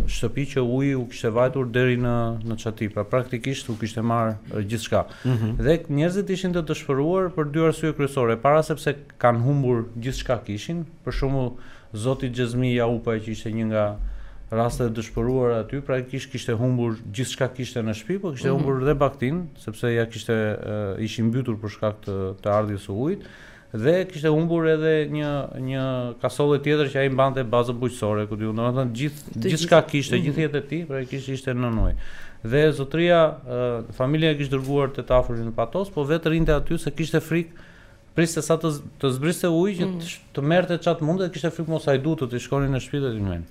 shtëpi që uji u kishte vajtur deri në në çati, pra praktikisht u kishte marrë gjithçka. Mm -hmm. Dhe njerëzit ishin të dëshpëruar për dy arsye kryesore. E para sepse kanë humbur gjithçka kishin, për shembull Zoti Xhezmi Jaupaj që ishte një nga rastet e dëshpëruara aty, pra kish kishte humbur gjithçka kishte në shtëpi, po kishte mm -hmm. humbur dhe bagëtinë, sepse ia kishte uh, ishin mbytur për shkak të, të ardhjes së ujit. Dhe kishte humbur edhe një një kasolle tjetër që ai mbante bazën bujqësore, ku diun, domethënë gjithë gjithçka kishte, gjithë mhm. jetën e tij, pra e kishte ishte nën ujë. Dhe zotëria, familja e kishte dërguar te të afërmit në Patos, po vetë rrinte aty se kishte frikë, priste sa të të zbriste uji që mhm. të merrte ç'të mundte dhe kishte frikë mos hajdutët të shkonin në shtëpi dhe të ngjen.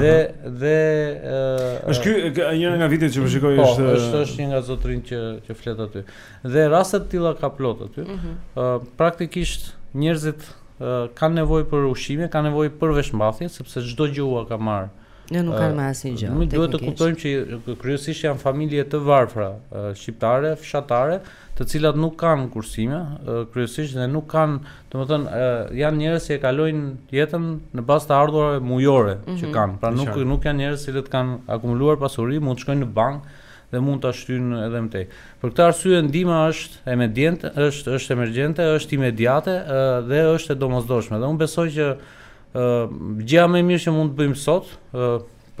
Dhe dhe ë Është ky një nga videot që po shikoj po, është është është një nga zotërinjtë që që flet aty. Dhe raste të tilla ka plot aty. Mm -hmm. uh, praktikisht njerëzit uh, kanë nevojë për ushqime, kanë nevojë për veshmbathje sepse çdo gjë ua ka marrë. Ne nuk kanë më asnjë gjë. Ne duhet të kuptojmë që kryesisht janë familje të varfra uh, shqiptare, fshatare, të cilat nuk kanë kursime, uh, kryesisht dhe nuk kanë, domethënë uh, janë njerëz që e kalojnë jetën në bazë të ardhurave mujore mm -hmm. që mhm. kanë. Pra nuk nuk janë njerëz që kanë akumuluar pasuri, mund të shkojnë në bankë dhe mund ta shtyjnë edhe më tej. Për këtë arsye ndihma është emedje, është është emergjente, është imediate dhe është e domosdoshme. Dhe unë besoj që ë gjëja më e mirë që mund të bëjmë sot, ë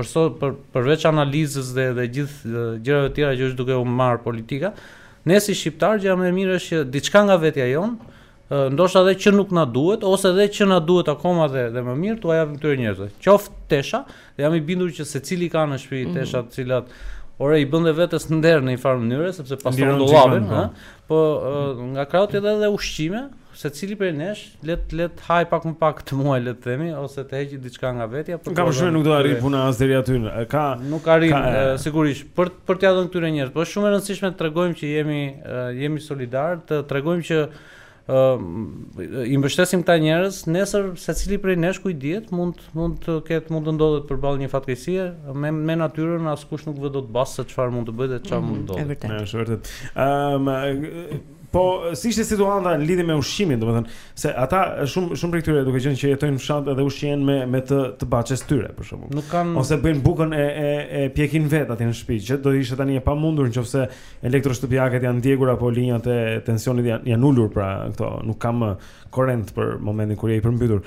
për sot për përveç analizës dhe dhe gjithë gjërave të tjera që është duke u marrë politika, ne si shqiptarë gjëja më e mirë është që diçka nga vetja jonë ndoshta edhe që nuk na duhet ose edhe që na duhet akoma dhe dhe më mirë t'ua japim këtyre njerëzve. Qoftë tesha, dhe jam i bindur që secili ka në shtëpi mm -hmm. tesha të cilat ore i bën dhe vetes nder në një farë mënyre sepse pastron dollapin, ëh, po, po nga krahu tjetër edhe edhe ushqime, secili prej nesh le të le të hajë pak më pak të muaj le të themi ose të heqë diçka nga vetja po ka shumë nuk do arrijë puna as deri aty. Ka nuk arrin sigurisht për për t'ia dhënë këtyre njerëzve. Po është shumë e rëndësishme të tregojmë që jemi jemi solidarë, të tregojmë që i mbështesim këta njerëz, nesër secili prej nesh ku i dihet, mund mund të ketë mund të ndodhet përballë një fatkeqësie, me me natyrën askush nuk vë dot bast se çfarë mund të bëjë dhe çfarë mund të mhm, ndodhë. Është vërtet. Ëm Po, si ishte situata në lidhje me ushqimin, domethënë se ata shumë shumë prej këtyre duke qenë që jetojnë në fshat edhe ushqehen me me të të baçes tyre për shembull. Nuk kanë ose bëjnë bukën e e e pjekin vet aty në shtëpi, që do ishte tani e pamundur nëse elektroshtëpiaket janë djegur apo linjat e tensionit janë janë ulur pra këto, nuk ka më korrent për momentin kur je i përmbytur.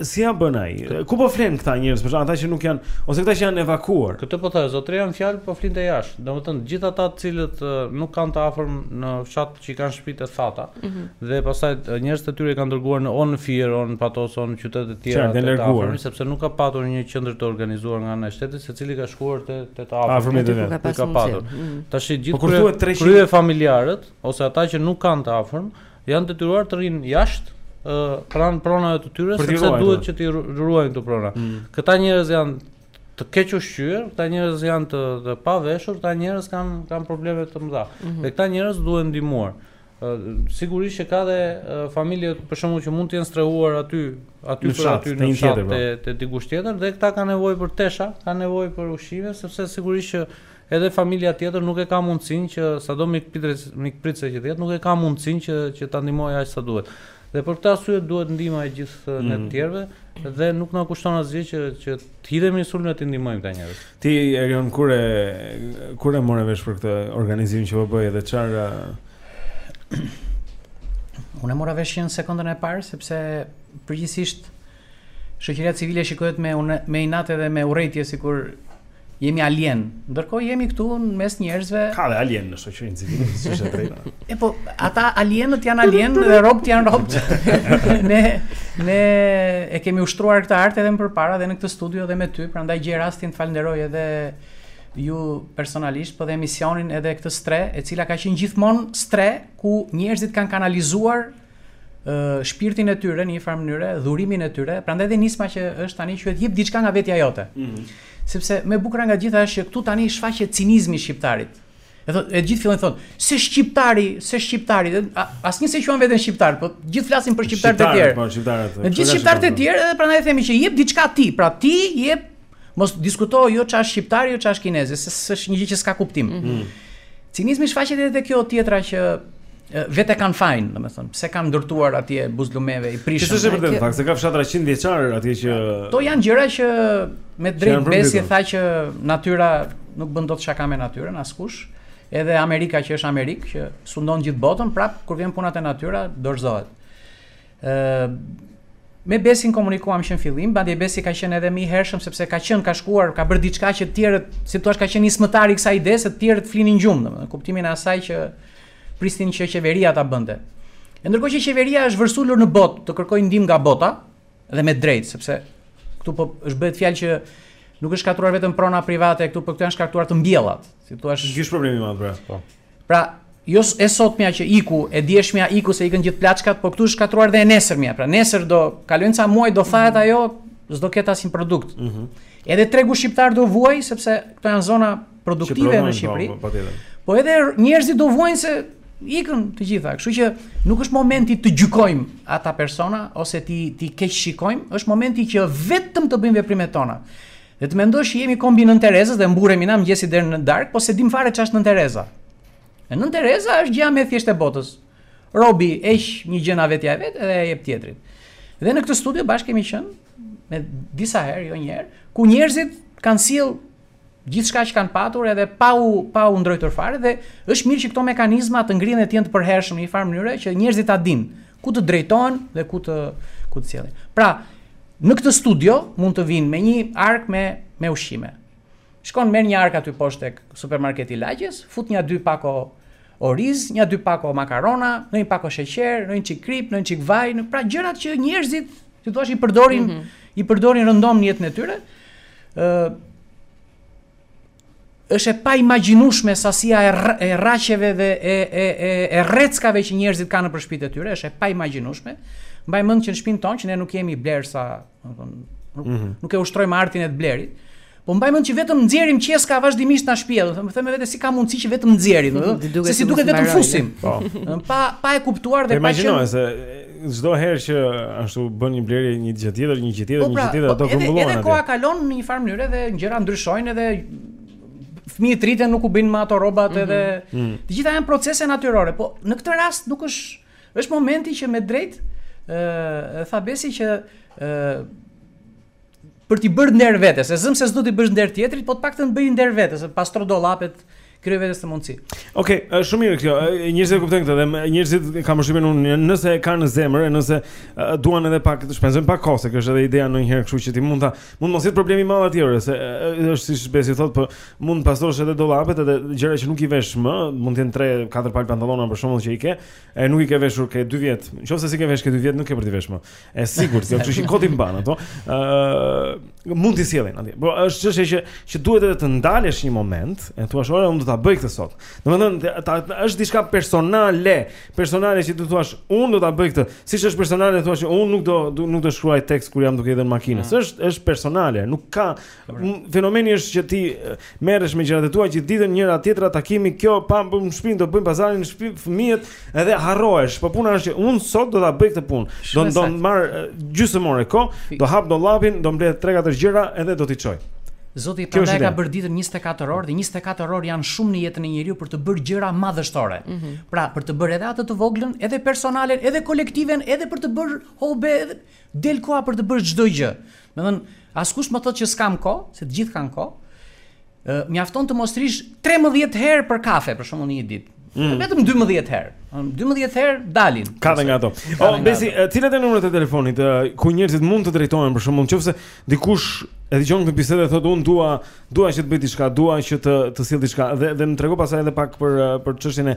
Si ia bën ai? Ku po flenë këta njerëz, për ata që nuk janë ose këta që janë evakuuar? Këtë po thoja zotëria në fjalë po flinte jashtë. Domethënë të gjithë ata të cilët nuk kanë të afërm në fshat që i kanë shtëpitë e thata mm -hmm. dhe pastaj njerëzit e tyre kanë dërguar në on në Fier, on në Patos, on në qytete të tjera të, të afërm, sepse nuk ka patur një qendër të organizuar nga ana e shtetit, secili ka shkuar te te të afërmit e vet. Ka patur. Mm -hmm. Të gjithë po krye, kryefamiljarët ose ata që nuk kanë të afërm, Janë detyruar të rrinë jashtë pranë pronave të tyre sepse duhet që t'i ruajnë këto prona. Mm. Këta njerëz janë të kequshqyer, këta njerëz janë të, të paveshur, këta njerëz kanë kanë probleme të mëdha. Mm -hmm. Dhe këta njerëz duhen ndihmuar. Sigurisht që ka dhe familje për shembull që mund të jenë strehuar aty, aty nëpër aty në shtëpi të të dikush tjetër dhe këta kanë nevojë për tesha, kanë nevojë për ushqime sepse sigurisht që Edhe familja tjetër nuk e ka mundësinë që, sado mikpritëse që të jetë, nuk e ka mundësinë që që ta ndihmojë aq sa duhet. Dhe për këtë arsye duhet ndihma e gjithë ne të tjerëve dhe nuk na kushton asgjë që që të hidhemi në sulm e t'i ndihmojmë këta njerëz. Ti Erion kur e kur e more vesh për këtë organizim që po bëj edhe çfarë Unë e mora vesh në sekondën e parë sepse përgjithësisht Shoqëria civile shikohet me me inat edhe me urrejtje sikur jemi alien. Ndërkohë jemi këtu në mes njerëzve. Ka dhe alien në shoqërinë civile, siç është e drejtë. E po, ata alienët janë alien dhe robët janë robt. ne ne e kemi ushtruar këtë art edhe më përpara dhe në këtë studio dhe me ty, prandaj gjej rastin të falënderoj edhe ju personalisht, po dhe emisionin edhe këtë strehë, e cila ka qenë gjithmonë strehë ku njerëzit kanë kanalizuar shpirtin e tyre në një farë mënyre, dhurimin e tyre, prandaj dhe nisma që është tani quhet jep diçka nga vetja jote. Mm -hmm. Sepse më e bukura nga të gjitha është që këtu tani shfaqet cinizmi i shqiptarit. E thot, të gjithë fillojnë thonë, se shqiptari, se shqiptari, asnjë s'e quan veten shqiptar, po gjithë flasin për shqiptarët e tjerë. Po shqiptarët. Në gjithë shqiptarët e tjerë, edhe prandaj themi që jep diçka ti, pra ti jep Mos diskuto jo çfarë është shqiptari, jo çfarë është kinezi, se është një gjë që s'ka kuptim. Mm -hmm. Cinizmi shfaqet edhe te kjo tjetra që vetë kanë fajin, domethënë, pse kanë ndërtuar atje buzë lumenjve i prishën. Kështu është vërtet, fakt se ka fshatra 100 vjeçar atje që Këto janë gjëra që me të drejtë Besi tha që natyra nuk bën dot shaka me natyrën askush. Edhe Amerika që është Amerikë që sundon gjithë botën, prap kur vjen puna te natyra dorëzohet. Me Besin komunikuam që në fillim, madje Besi ka qenë edhe më i hershëm sepse ka qenë, ka shkuar, ka bërë diçka që të tjerët, si të thuash, ka qenë nismëtar i kësaj ideje se të tjerët flinin gjumë, domethënë në kuptimin e asaj që prisnin që qeveria ta bënte. E ndërkohë që qeveria është vërsulur në botë të kërkojë ndihmë nga bota dhe me të drejtë, sepse këtu po është bëhet fjalë që nuk është shkatruar vetëm prona private, këtu po këtu janë shkatruar të mbjellat. Si të thuash, është dyfish problemi i madh pra. Po. Pra, jo e sotmja që iku, e djeshmja iku se ikën gjithë plaçkat, por këtu është shkatruar dhe e nesërmja. Pra, nesër do kalojnë ca muaj, do thahet mhm. ajo, s'do ketë asnjë produkt. Mm -hmm. Edhe tregu shqiptar do vuajë sepse këto janë zona produktive në po, Shqipëri. Po, po, po edhe njerëzit do vuajnë se ikën të gjitha. Kështu që nuk është momenti të gjykojmë ata persona ose t'i t'i keqshikojmë, është momenti që vetëm të bëjmë veprimet tona. Dhe të mendosh që jemi kombi i Nënë Terezës dhe mburremi nga mëngjesi deri në darkë, po s'e dimë fare ç'është Nënë Tereza. E Nënë Tereza është gjëja më e thjeshtë e botës. Robi heq një gjë nga vetja e vet dhe ia jep tjetrit. Dhe në këtë studio bashkë kemi qenë më disa herë, jo një herë, ku njerëzit kanë sjellë gjithçka që kanë patur edhe pa u pa u ndrojtur fare dhe është mirë që këto mekanizma të ngrihen e të jenë të përhershëm në një farë mënyre që njerëzit ta dinë ku të drejtohen dhe ku të ku t'i sjellin. Pra, në këtë studio mund të vijnë me një arkë me me ushqime. Shkon merr një arkë aty poshtë tek supermarketi i lagjes, fut nja dy pako oriz, nja dy pako makarona, ndonjë pako sheqer, një çik kripë, një çik vaj, pra gjërat që njerëzit, si të thuash i përdorin, mm -hmm. i përdorin rëndom në jetën e tyre. ë Është e paimagjinueshme sasia e e rraqeve dhe e e e e rreckave që njerëzit kanë nëpër shtëpitë e tyre, është e paimagjinueshme. Mbaj mend që në shpinë tonë që ne nuk jemi blersa, domethënë nuk, mm -hmm. nuk e ushtrojmë artin e të blerit. Po mbaj mend që vetëm nxjerrim qeska vazhdimisht nga shpia, do të them, them me vete si ka mundësi që vetëm nxjerrim, do të thotë, me sa duket vetëm fusim. Po. Pa pa e kuptuar dhe pa qenë. Imagjinoj se çdo herë që ashtu bën një blerje një gjë tjetër, një gjë tjetër, po një pra, gjë tjetër, ato grumbullohen aty. Edhe koha kalon në një farë mënyrë dhe gjëra ndryshojnë edhe fëmijët rriten nuk u bëjnë më ato rrobat mhm, edhe mhm. të gjitha janë procese natyrore, po në këtë rast nuk është është momenti që me të drejtë tha Besi që ë për t'i bërë nder vetes. E zëm se s'do t'i bësh nder tjetrit, po të paktën bëj nder vetes, pastro dollapet, krijo vetes këtë mundësi. Okej, okay, është shumë mirë kjo. Njerëzit e kuptojnë këtë dhe njerëzit kanë përshtypjen unë, nëse e kanë në zemër, nëse uh, duan edhe pak të shpenzojnë pak kohë, kjo është edhe ideja ndonjëherë, kështu që ti mund ta mund të mos jetë problemi i madh atje, se uh, është siç Besi thotë, po mund të pastrosh edhe dollapet edhe gjëra që nuk i vesh më, mund të jenë 3-4 palë pantallona për shembull që i ke. E nuk i ke veshur ke 2 vjet. Nëse s'i ke veshur ke 2 vjet nuk ke për t'i vesh më. E sigurt, kështu që kot i mban ato. Ëh, mund t'i sjellin atje. Po është çështje që që duhet edhe të ndalesh një moment, e thua ore unë do ta bëj këtë sot. Domethënë është diçka personale, personale që të thua unë do ta bëj këtë. Siç është personale thua që unë nuk do nuk do shkruaj tekst kur jam duke i dhënë makinës. Mm. Është është personale, nuk ka Fenomeni është që ti merresh me gjërat e tua gjithë ditën, njëra tjetra takimi, kjo pa bën në shtëpi, do bëjmë pazarin në shtëpi, fëmijët edhe harrohesh. Po puna është që unë sot do ta bëj këtë punë. Do do marr gjysmë ore kohë, do hap dollapin, do mbledh 3-4 gjëra edhe do t'i çoj. Zoti prandaj ka bërë ditën 24 orë dhe 24 orë janë shumë në jetën e njeriu për të bërë gjëra madhështore. Mm -hmm. Pra, për të bërë edhe atë të voglën, edhe personalen, edhe kolektiven, edhe për të bërë hobi, edhe Del koha për të bërë çdo gjë. Domethënë, askush mos thotë që s'kam kohë, se të gjithë kanë kohë, mjafton të mos rrish 13 herë për kafe, për shembull një ditë. Mm. Vetëm 12 herë. 12 herë dalin. Ka dhe nga ato. O, Besi, cilat janë numrat e telefonit, ku njerëzit mund të drejtohen për shembull, në qoftë se dikush e dëgjon këtë bisedë e thotë, unë dua, dua që të bëj diçka, dua që të, të sjell diçka, dhe, dhe më trego pastaj edhe pak për, për çështjen e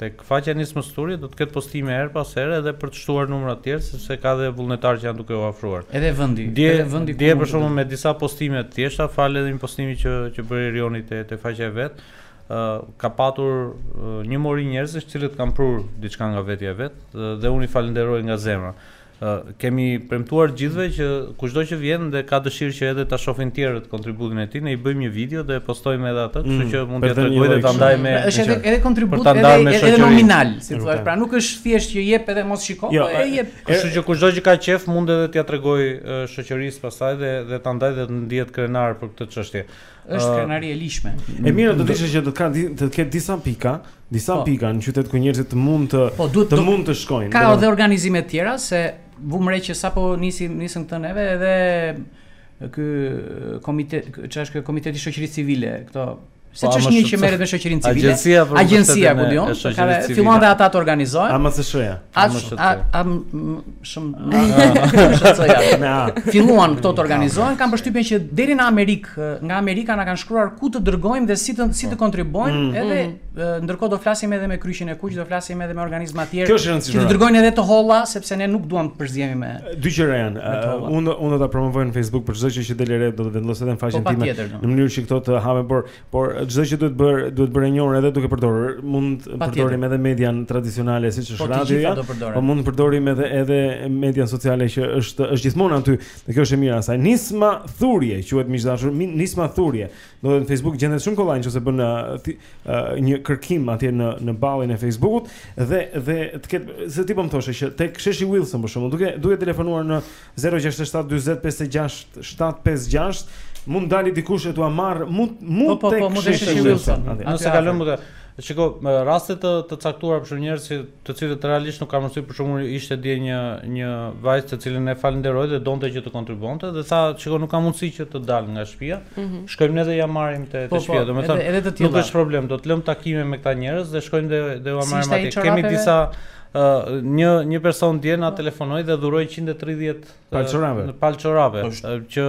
Tek faqja e Nismës Thurje do të ketë postime herë pas here edhe për të shtuar numra të tjerë, sepse ka dhe vullnetarë që janë duke u afruar. Edhe vendi, dje, edhe vendi dje për shembull me disa postime të thjeshta, falë edhe një postimi që që bëri Rioni te te faqja e vet, ë uh, ka patur uh, një mori njerëzish të cilët kanë prur diçka nga vetja e vet dhe, dhe unë i falënderoj nga zemra. Kemi premtuar të gjithëve që kushdo që vjen dhe ka dëshirë që edhe ta shohin tjerët kontributin e tij, ne i bëjmë një video dhe e postojmë edhe atë, kështu mm, që mund të tregojë dhe ta ndajë me Është edhe edhe kontribut edhe edhe nominal, si i thua, pra nuk është thjesht që jep edhe mos shiko, jo, po e jep. Kështu që kushdo që ka qejf mund edhe t'ia tregojë shoqërisë pastaj dhe dhe ta ndajë dhe të ndihet krenar për këtë çështje. Është krenari e ligjshme. E mira do të ishte që të ka të ketë disa pika, disa po. pika në qytet ku njerëzit të mund të po, duhet, të mund të shkojnë. Ka edhe organizime të tjera se vumë re që sapo nisi nisën këtë neve edhe ky komitet që është komiteti i shoqërisë civile, këto Se po, ç'është një që merret me shoqërinë civile? Agjencia për agjencia ku dion, ka fillon dhe ata të organizojnë. Ama se shreja. A shumë me filluan këto të organizohen kam përshtypjen që deri në Amerikë nga Amerika na kanë shkruar ku të dërgojmë dhe si të si të po. kontribuojmë mm. edhe mm. ndërkohë do flasim edhe me kryqin e kuq do flasim edhe me organizma të tjerë që të dërgojnë edhe të holla sepse ne nuk duam të përzihemi me dy gjëra janë unë unë do ta promovoj në Facebook për çdo gjë që del re do të vendos edhe në faqen po, time në mënyrë që këto të hapen por Por çdo gjë duhet bër, duhet bërë e njohur edhe duke përdorur, mund të përdorim edhe median tradicionale siç është po, radioja, po mund të përdorim edhe edhe median sociale që është është gjithmonë aty. Dhe kjo është e mira e saj. Nisma Thurje quhet miq të dashur, Nisma Thurje. Dhe në Facebook gjendet shumë kollaj nëse bën uh, një kërkim atje në në ballin e Facebookut dhe dhe të ketë se ti po më thoshe që tek Sheshi Wilson për shembull, duke duke telefonuar në 067 40 56 756 mund të dali dikush e t'ua marrë mund mund po, po, tek po, mund sheshi sheshi Wilson. Wilson. Aty Nëse afër. kalon mund të Shiko, me raste të të caktuara për shumë njerëz që të cilët realisht nuk kanë mundësi për shembull ishte dje një një vajzë të cilën e falënderoj dhe donte që të kontribuonte dhe tha, shiko, nuk kam mundësi që të dal nga shtëpia. Shkojmë ne dhe ia marrim te Mhm. Po, te po, shtëpia. edhe- Domethënë, edhe të nuk tilla. është problem, do të lëmë takime me këta njerëz dhe shkojmë dhe dhe ua Si marrim ishte ai atje. Kemi çorapeve? disa një një person dje na telefonoi dhe dhuroi 130 palë çorape. Palë çorape që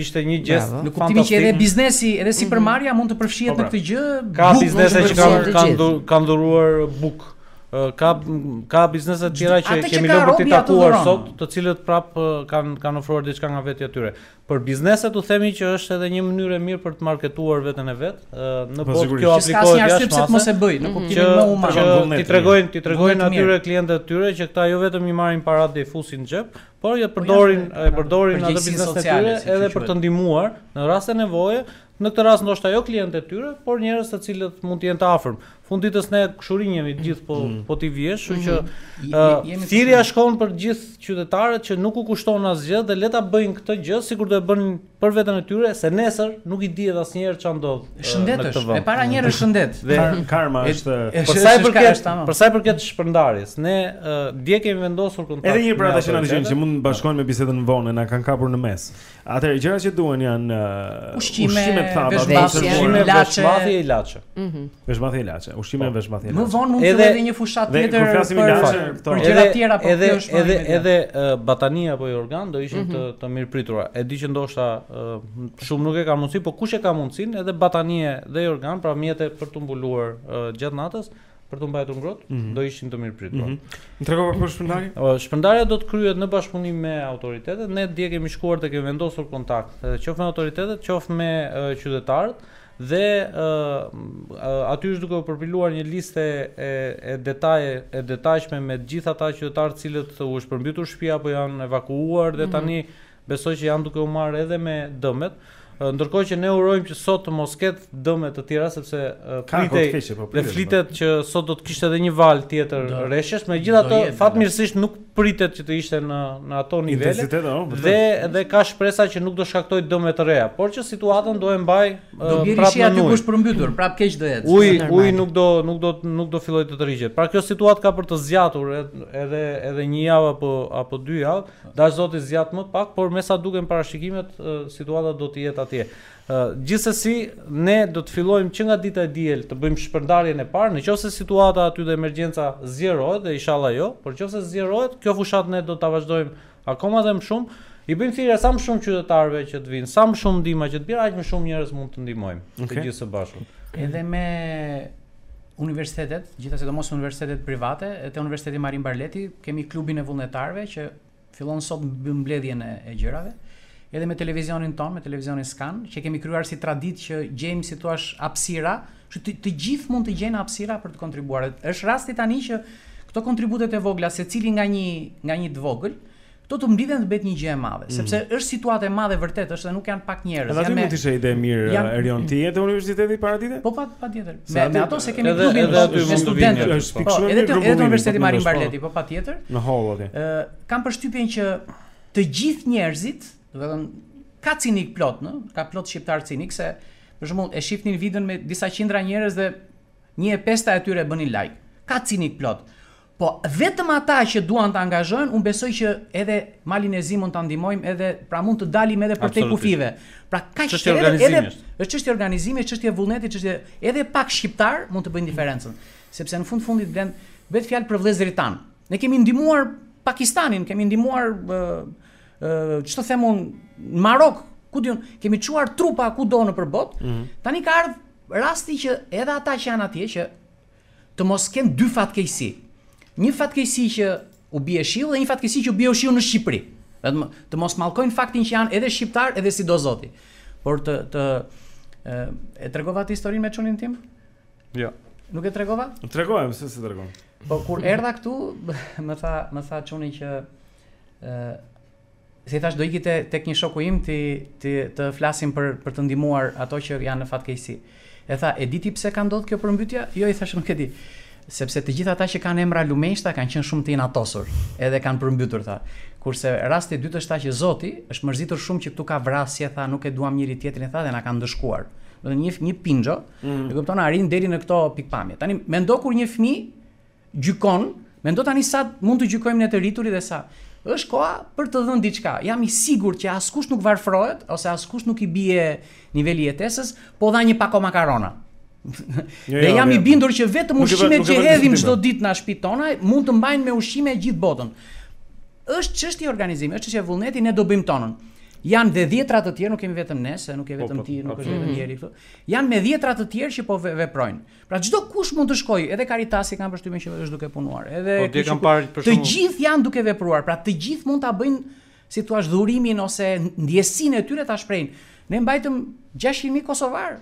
ishte një gjest në kuptimin që edhe biznesi, edhe si mhm. përmarrja mund të përfshihet po, në pra. këtë gjë. Ka biznese që kanë kanë kanë dhuruar bukë. Ka ka biznese të tjera që kemi lënë për të takuar sot, të cilët prap kanë kanë ofruar diçka nga vetja e tyre. Për bizneset u themi që është edhe një mënyrë e mirë për të marketuar veten e vet. Në po, botë kjo aplikohet jashtë masës. S'ka asnjë arsye pse të mos e bëj, në kuptimin më human. Që t'i tregojnë, t'i tregojnë atyre klientëve të tyre që këta jo vetëm i marrin paratë dhe i fusin në xhep, por i po përdorin, e përdorin atë biznesin e tyre edhe për të ndihmuar në raste nevoje Në këtë rast ndoshta jo klientët e tyre, por njerëz të cilët mund të jenë të afërm. Fund ditës ne kushërinj jemi të gjithë po mm. po t'i biesh, kështu që mm-hmm. thirrja shkon për të gjithë qytetarët që nuk u kushton asgjë dhe le ta bëjnë këtë gjë sikur do e bënin për veten e tyre, se nesër nuk i dihet asnjëherë ça ndodh. Shëndetesh, e para një herë shëndet. Dhe karma është për sa i përket për sa i përket shpërndarjes. Ne dje kemi vendosur kontakt. Edhe një për ata që na dëgjojnë që mund të bashkohen me bisedën vonë, na kanë kapur në mes. Atëherë gjërat që duhen janë ushqime, ushqime të thata, ushqime veshmbathje ilaçe. Mhm. Veshmbathje ilaçe, ushqime po. veshmbathje ilaçe. Më vonë mund të edhe, edhe një fushatë tjetër për flasim ilaçe, për gjëra të tjera po edhe edhe edhe batanije apo jorganë do ishin mhm. të të mirëpritura. E di që ndoshta shumë nuk e ka mundësi, po kush e ka mundësinë edhe batanije dhe jorganë pra mjete për t'u mbuluar gjatë natës, për të mbajtur ngrohtë, mm -hmm. do ishin të mirëpritura. Mm -hmm. Më trego për shpërndarjen? Shpërndarja do të kryhet në bashkëpunim me autoritetet. Ne dje kemi shkuar dhe kemi vendosur kontakt, qoftë me autoritetet, qoftë me qytetarët dhe uh, aty është duke u përpiluar një listë e e detaje e detajshme me të gjithë ata qytetarë të cilët u është përmbytur shtëpia apo janë evakuuar dhe mhm. tani mm -hmm Besoj që janë duke u marrë edhe me dëmet, ndërkohë që ne urojmë që sot të mos ketë dëme të tjera sepse pritej po, dhe flitet po. që sot do të kishte edhe një valë tjetër reshjesh, megjithatë fatmirësisht nuk pritet që të ishte në në ato nivele. Dhe dhe ka shpresa që nuk do shkaktojë dëme të reja, por që situatën do e mbajë prapë në ujë. Do përmbytur, prapë keq do jetë. Uji uji nuk do nuk do nuk do fillojë të tërhiqet. Pra kjo situatë ka për të zgjatur edhe edhe një javë apo apo dy javë. Dashtë Zoti zgjat më pak, por me sa duken parashikimet, situata do të jetë atje. Gjithsesi, ne do të fillojmë që nga dita e diel të bëjmë shpërndarjen e parë, në qoftë se situata aty dhe emergjenca zgjerohet dhe ishalla jo, por në qoftë se zgjerohet, kjo fushatë ne do ta vazhdojmë akoma dhe më shumë. I bëjmë thirrje sa më shumë qytetarëve që të vijnë, sa më shumë ndihma që të bien, aq më shumë njerëz mund të ndihmojmë okay. të gjithë së bashku. Edhe me Universitetet, të gjitha sidomos universitetet private, e te Universiteti Marin Barleti, kemi klubin e vullnetarëve që fillon sot mbledhjen e, e gjërave, edhe me televizionin tonë, me televizionin Scan, që kemi krijuar si traditë që gjejmë si të thuash hapësira, që të, të gjithë mund të gjejnë hapësira për të kontribuar. Është rasti tani që këto kontributet e vogla, secili nga një, nga një të vogël, Do të mblidhen dhe bëhet një gjë e madhe, mm. sepse është situatë e madhe vërtet, është dhe nuk janë pak njerëz. Aty mund të ishte ide e mirë jam... Eh, Erion ti je te universiteti paradite? Po po patjetër. Me, me ato se kemi klubin edhe aty me studentë. Është po, pikë edhe edhe në Universitetin Marin Barleti, po patjetër. Në hall atje. Ë eh, kam përshtypjen që të gjithë njerëzit, do të thonë ka cinikë plot, ë? Ka plot shqiptarë cinikë se për shembull e shifnin videon me disa qindra njerëz dhe një e pesta e tyre bënin like. Ka cinikë plot. Po vetëm ata që duan të angazhohen, unë besoj që edhe Malin e Zi mund ta ndihmojmë edhe pra mund të dalim edhe përtej kufijve. Pra ka çështje organizimi. Edhe, është çështje organizimi, çështje vullneti, çështje edhe pak shqiptarë mund të bëjnë diferencën. Sepse në fund fundit bëhet fjalë për vëllezërit tanë. Ne kemi ndihmuar Pakistanin, kemi ndihmuar ë ë ç'të them unë, Marok, ku di unë, kemi çuar trupa kudo nëpër botë. Mm -hmm. Tani ka ardhur rasti që edhe ata që janë atje që të mos kenë dy fatkeqësi. Një fatkeqësi që u bie shiu dhe një fatkeqësi që u bie shiu në Shqipëri. Vetëm të mos mallkojnë faktin që janë edhe shqiptar edhe si do zoti. Por të të e, e tregova atë historinë me çunin tim? Jo. Nuk e tregova? E tregova, pse s'e tregova. Po kur erdha këtu, më tha, më tha çuni që ë I thashë do iki te tek një shoku im ti ti të flasim për për të ndihmuar ato që janë në fatkeqësi. E tha, e di ti pse ka ndodhur kjo përmbytja? Jo i thashë nuk e di. Sepse të gjithë ata që kanë emra lumenjsh tha kanë qenë shumë të inatosur, edhe kanë përmbytur tha. Kurse rasti i dytë është tha që Zoti është mërzitur shumë që këtu ka vrasje tha, nuk e duam njëri tjetrin tha dhe na kanë ndëshkuar. Do të thotë një pinxho, mm. e kupton arrin deri në këto pikëpamje. Tani mendo kur një fëmijë gjykon, mendo tani sa mund të gjykojmë ne të rriturit dhe sa. Është koha për të dhënë diçka. Jam i sigurt që askush nuk varfërohet ose askush nuk i bie niveli i jetesës, po dha një pako makarona. Jo, dhe jo, jam jo, i bindur që vetëm ushqimet që hedhim çdo ditë në shtëpitë tona mund të mbajnë me ushqime gjithë botën. Është çështje organizimi, është çështje vullneti, ne do bëjmë tonën. Janë dhe dhjetra të tjerë, nuk jemi vetëm ne, se nuk je po, vetëm po, ti, nuk është vetëm njëri këtu. Janë me dhjetra të tjerë që po veprojnë. Pra çdo kush mund të shkojë, edhe Karitasi kam përshtypjen që është duke punuar. Edhe po, kjo kanë parë për shkakun. Të gjithë janë duke vepruar, pra të gjithë mund ta bëjnë si i thua dhurimin ose ndjesinë e tyre ta shprehin. Ne mbajtëm 600.000 kosovarë.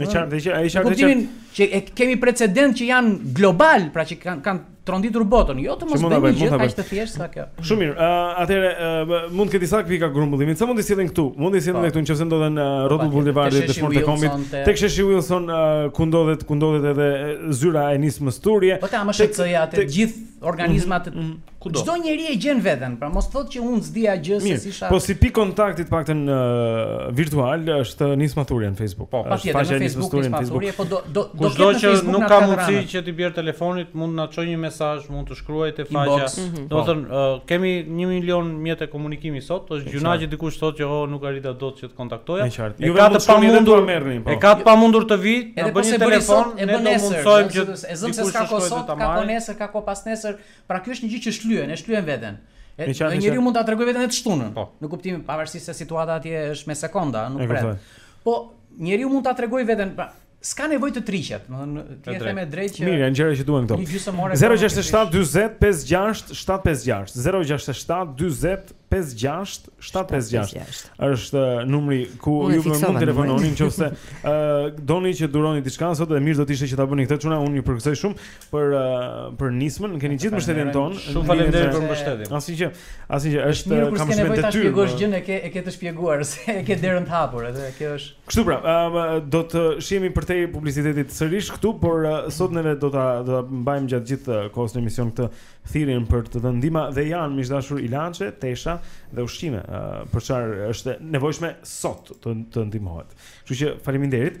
Në çfarë, në çfarë, ai çfarë? Kuptimin që e kemi precedent që janë global, pra që kanë kanë tronditur botën, jo të mos bëjmë gjë kaq të thjeshtë sa kjo. Shumë mirë. Ë uh, atëherë uh, mund të ketë disa pika grumbullimi. A mund t'i sjellin këtu? Mund t'i sjellin po. këtu nëse ndodhen uh, rrotull bulevardit Dëshmorët e Kombit. Tek sheshi Wilson uh, ku ndodhet ku ndodhet edhe zyra e nismës Thurje. Po ta më shqetësoj atë të gjithë organizmat mm -hmm. kudo. Çdo njeri e gjen veten, pra mos të thotë që unë s'di gjë se si shat. Po si pikë kontakti të paktën uh, virtual është nisma Thurje në Facebook. Po, patjetër, në Facebook nisma Thurje, po do, do, do Kushdo që nuk ka mundësi që t'i bjerë telefonit, mund të na çojë një mesazh, mund të shkruajë te faqja. Mhm. Domethënë, po. kemi 1 milion mjete komunikimi sot, është gjynah që dikush thotë që oh, nuk arrita dot që të kontaktoja. E ka të pamundur merrni, po. E ka të pamundur të vijë, na bën një telefon, ne do të mundësojmë që e zëm se s'ka kohë sot, ka kohë nesër, ka kohë pas nesër. Pra ky është një gjë që shlyen, e shlyen veten. E njeriu mund ta tregojë veten edhe të shtunën. Po. Në kuptimin pavarësisht se situata atje është me sekonda, nuk pret. Po, njeriu mund ta tregojë veten, pra, s'ka nevojë të hiqet, domethënë, ti e the me të drejtë që Mirë, janë gjëra që duhen këto. 067 40 56 756 067 40 56 756 është numri ku ju më mund të telefononi nëse ë doni që dhuroni diçka sot dhe mirë do të ishte që ta bëni këtë çuna unë ju përgëzoj shumë për për nismën, keni gjithë mbështetjen tonë. Shumë faleminderit për mbështetjen. Asnjë gjë, asnjë gjë. Është mirë kur s'ke nevojë ta shpjegosh gjën e ke e ke të shpjeguar se e ke derën të hapur edhe kjo është. Kështu pra, do të shihemi përtej publicitetit sërish këtu, por sot neve do ta do ta mbajmë gjatë gjithë kohës në emision këtë thirrjen për të dhënë ndihmë dhe janë miq të dashur ilaçe, tesha dhe ushqime, për çfarë është nevojshme sot të të ndihmohet. Kështu që faleminderit.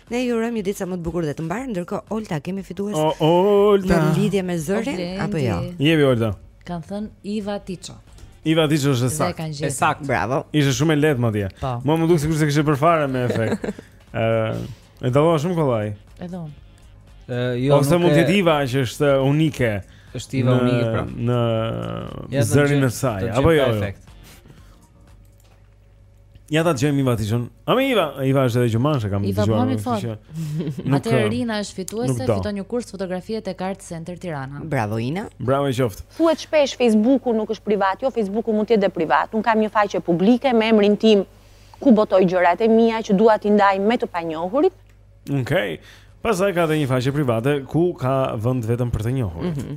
Ne ju urojmë një ditë sa më të bukur dhe të mbarë, ndërkohë Olta kemi fitues. O Olta. Në lidhje me zërin apo jo? Jemi Olta. Kan thën Iva Tiço. Iva Tiço është saktë. Është saktë. Bravo. Ishte shumë e lehtë madje. Po. Mo më duk sikur se kishte fare me efekt. Ë, e dallova shumë kollaj. E dallon. Ë, jo. Ose mund të jetë Iva që është unike. Është Iva unike pra. Në zërin e saj. Apo jo. jo. Perfekt. Ja ta dëgjojmë Iva Tiçon. A me Iva, Iva është edhe gjumash e kam dëgjuar. Iva bëni fot. Aterina është fituese, fiton një kurs fotografie te Art Center Tirana. Bravo Ina. Bravo i qoftë. Thuhet shpesh Facebooku nuk është privat. Jo Facebooku mund të jetë dhe privat. Un kam një faqe publike me emrin tim ku botoj gjërat e mia që dua t'i ndaj me të panjohurit. Okej. Pastaj ka dhe një faqe private ku ka vend vetëm për të njohur. Mm -hmm.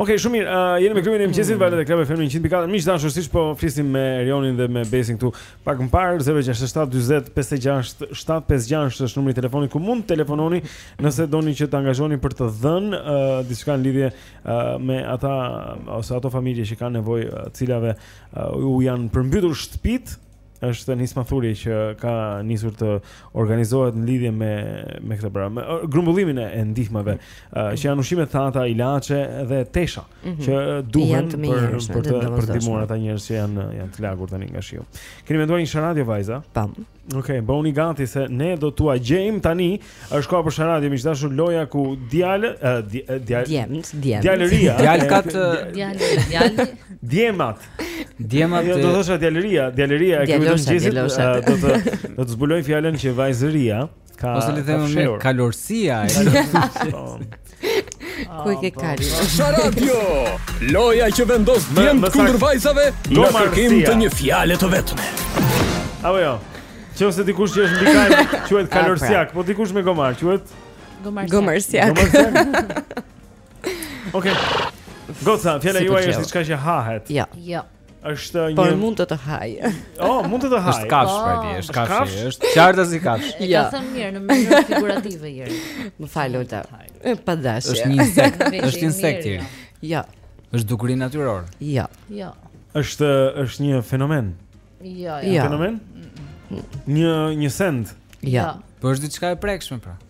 Okej, shumë mirë. Uh, jeni me klubin e mëngjesit, mm -hmm. valet e Club FM në 104. Miq të dashur, siç po flisim me Erionin dhe me Besin këtu, pak më parë 067 40 56 756 është numri i telefonit ku mund të telefononi nëse doni që të angazhoni për të dhënë uh, diçka në lidhje uh, me ata ose ato familje që kanë nevojë, uh, të cilave uh, u janë përmbytur shtëpitë është Nisma Thurje që ka nisur të organizohet në lidhje me me këtë pra, me grumbullimin e, e ndihmave, uh, që janë ushqime të thata, ilaçe dhe tesha mm -hmm. që duhen për njerës, për të për të ndihmuar ata njerëz që janë janë të lagur tani nga shiu. Keni menduar një sharadio vajza? Po. Okej, bëhuni gati se ne do t'ua gjejmë tani Është koha për sharadio, miq të dashur, loja ku djalë, djalë, djemt, djemt. Djalëria, djalkat, djalë, djalë. Djemat. Djemat. Jo, do të thosha djalëria, djalëria e këtij mëngjesi do të do të zbulojë fjalën që vajzëria ka. Ose le të them kalorësia. Ku e ke ah, kalin? Sharadio! Loja që vendos djemtë kundër vajzave në kërkim të një fjale të vetme. Apo jo, që nëse dikush që është mbi kalë, quhet ah, kalorsiak, pra. po dikush me gomar, quhet? Gomarsiak. Gomarsiak. Oke, goca, fjala juaj është diçka që hahet. Jo. Jo. Është një Por mund të të haj. Oh, mund të të haj. Është kafsh pra ti, është kafsh, është e qartë si kafsh. E ka thënë mirë në mënyrë figurative Eri. Më fal Olta. Pa dashje. Është një insekt, është insekt Eri. Jo. Është dukuri natyrore. Jo. Jo. Është është një fenomen. Jo, jo. Fenomen? Një një send. Jo. Po është diçka e prekshme pra.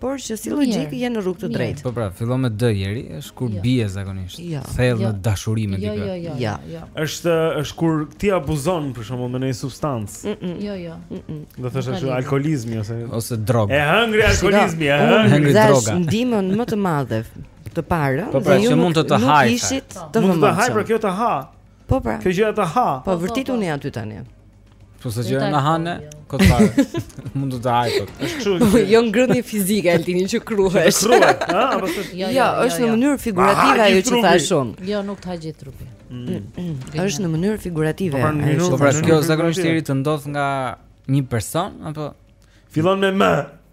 por që si logjikë janë në rrugë të drejtë. Po pra, fillon me D Jeri, është kur jo. bie zakonisht. Jo. Thellë jo. në dashuri me dikë. Jo, jo, jo, jo. Është është kur ti abuzon për shembull me një substancë. Jo, jo. Do të thashë alkoolizmi ose ose droga. E hëngri alkoolizmi, e hëngri droga. Ndihmën më të madhe të parë, po pra, që mund të të hajë. Mund të hajë, por kjo të ha. Po pra. Kjo gjëja të ha. Po vërtituni aty tani. Po sa gjëra na hanë kot fare. Mund të të hajë kot. Është kështu që po, jo ngrënie fizike Altini që kruhesh. Që kruhet, ha? Apo është jo, jo, jo, është në jo. mënyrë figurative ajo që thashë unë. Jo, nuk të ha trupi. Mm. Është në mënyrë figurative. Po pra, po pra kjo zakonisht të ndodh nga një person apo fillon me m.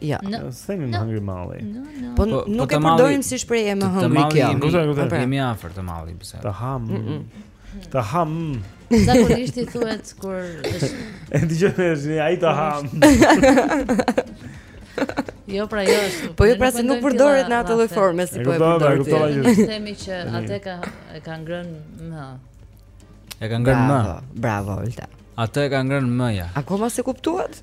Ja. Themi më hëngri malli. Po, po nuk po e përdorim si shprehje më hëngri kjo. Te malli pra. jemi afër te malli pse. Të ha m. Të ha m. Zakonisht i thuhet kur E dëgjoj ai të ha m. Jo, pra jo është. Po jo, pra se nuk përdoret në atë lloj forme si po e përdoret. Ne themi që atë ka e ka ngrënë më. E ka ngrënë më. Bravo, Olta. Atë e ka ngrënë mëja. Akoma s'e kuptuat?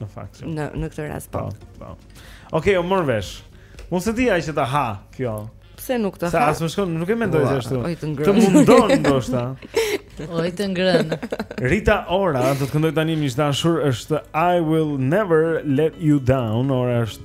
Në fakt. Jo. Në në këtë rast po. Po. po. Okej, okay, u mor vesh. Mos e di ai që ta ha kjo. Pse nuk ta ha? Sa as më shkon, nuk e mendoj se ashtu. Të mundon ndoshta. Oj të ngrënë. Rita Ora do të këndojë tani miq të dashur është I will never let you down ora është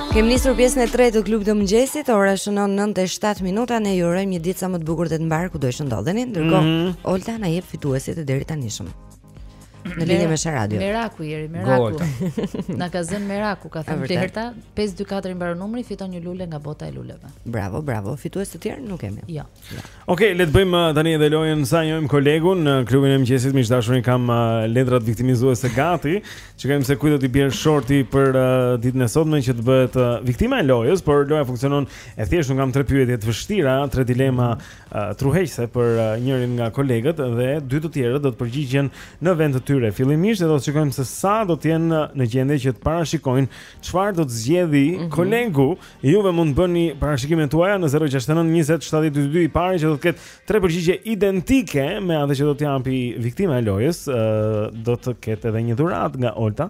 Kemi nisur pjesën e tretë të klubit të mëngjesit, ora shënon 9:07 minuta, ne ju urojmë një ditë sa më të bukur dhe të mbarë kudo që ndodheni. Ndërkohë, mm -hmm. Olta na jep fituesit e deritanishëm. Në lidhje me Sharadio. Meraku Jeri, Meraku. Na ka zënë Meraku, ka thënë Berta, 524 i mbaron numri, fiton një lule nga bota e luleve. Bravo, bravo. Fitues të tjerë nuk kemi. Jo. Ok, le të bëjmë uh, tani edhe lojën sa njohim kolegun në klubin e mëngjesit, miq të dashur, kam uh, letrat viktimizuese gati. Të shikojmë se kujt do t'i bjerë shorti për uh, ditën e sotme që të bëhet uh, viktima e lojës, por loja funksionon e thjesht, unë kam tre pyetje të vështira, tre dilema uh, truheqëse për uh, njërin nga kolegët dhe dy të tjerët do të përgjigjen në vend të tyre. Fillimisht do të shikojmë se sa do të jenë uh, në gjendje që të parashikojnë çfarë do të zgjedhë mm -hmm. kolegu Juve mund të bëni parashikimet tuaja në 069 20 70 222 i pari që do të ketë tre përgjigje identike me atë që do të japi viktima e lojës, uh, do të ketë edhe një dhuratë nga Olta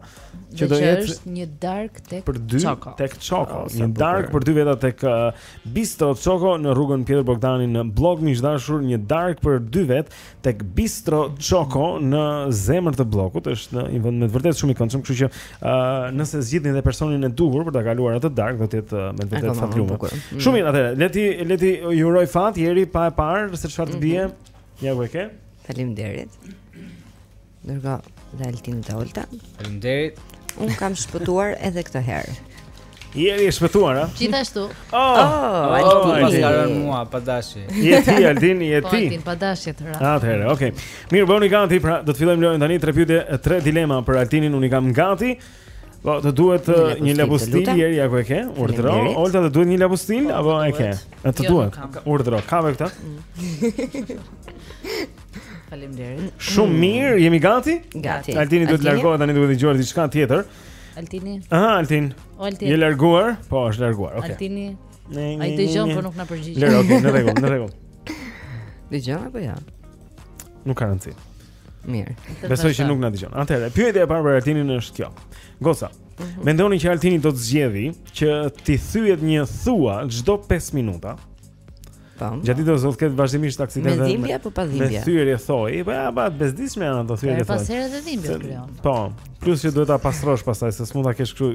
që do jetë është një darkë tek për dy Choco. tek Choco, oh, një darkë për dy veta tek uh, Bistro Choco në rrugën Pjetër Bogdani në Bllok miq të dashur, një darkë për dy vet tek Bistro Choco në zemër të bllokut, është një vend me vërtet shumë i këndshëm, kështu që ë uh, nëse zgjidhni edhe personin e duhur për ta kaluar atë darkë, do të jetë uh, me vërtet fatlum. Mm. Shumë mirë, atëherë, le t'i le t'i ju uroj fat, Jeri pa e parë se çfarë të mhm. bie. Ja ku e ke? Faleminderit. Dërgo dhe Altin dhe Olta. Faleminderit. Un kam shpëtuar edhe këtë herë. Jeri është shpëtuar, a? Gjithashtu. Oh, oh, oh, oh paska rënë mua, pa dashje. Je ti, Altin, je po, ti. Po, Altin, pa dashje të rënë. Atëherë, okay. Mirë, bëhuni gati, pra do të fillojmë lojën tani, tre pyetje, tre dilema për Altinin, unë i kam gati. Po, të duhet një lapustil Jeri apo e ke? Urdhëro, Olta të duhet një lapustil po, apo e ke? Teo, duhet. Urdhëro, ka me këtë? Faleminderit. Shumë mirë, jemi gati? Gati. Altini duhet të largohet tani duhet të dëgjojë diçka tjetër. Altini. Aha, Altin. Altin. Je larguar? Po, është larguar. Okej. Altini. Ai dëgjon, por nuk na përgjigj. Lëre, në rregull, në rregull. Dëgjon apo jo? Nuk ka rëndësi. Mirë. Besoj që nuk na dëgjon. Atëherë, pyetja e parë për Altinin është kjo. Goca. Mm -hmm. Mendoni që Altini do të zgjedhë që t'i thyhet një thua çdo 5 minuta? Tam. Gjatë ditës do të ketë vazhdimisht aksidente. Me dhimbje apo pa dhimbje? Me thyerje thoi, po ja pak bezdisëse janë ato thyerje thoi. Ka herë dhe dhimbje krijon. Po. Plus që duhet ta pastrosh pastaj se s'mund ta kesh kështu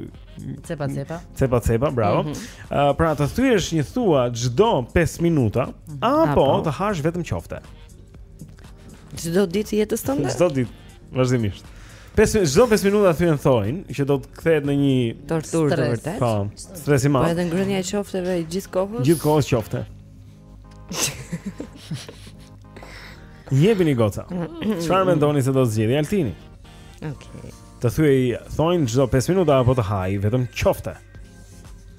cepa cepa. Cepa cepa, bravo. Ëh, mm -hmm. uh, pra të thyesh një thua çdo 5 minuta mm -hmm. apo të hash vetëm qofte. Çdo ditë të jetës tënde? Çdo ditë, vazhdimisht. Pra çdo 5 minuta thyen thoin që do të kthehet në një torturë të vërtetë. Po, stres i madh. Po edhe ngrënia e qofteve gjithë kohës. Gjithë kohës qofte. Jepini goca. Çfarë mendoni se do të zgjedhë Altini? Okej. Okay. Të thyejë thoin çdo 5 minuta apo të hajë vetëm qofte.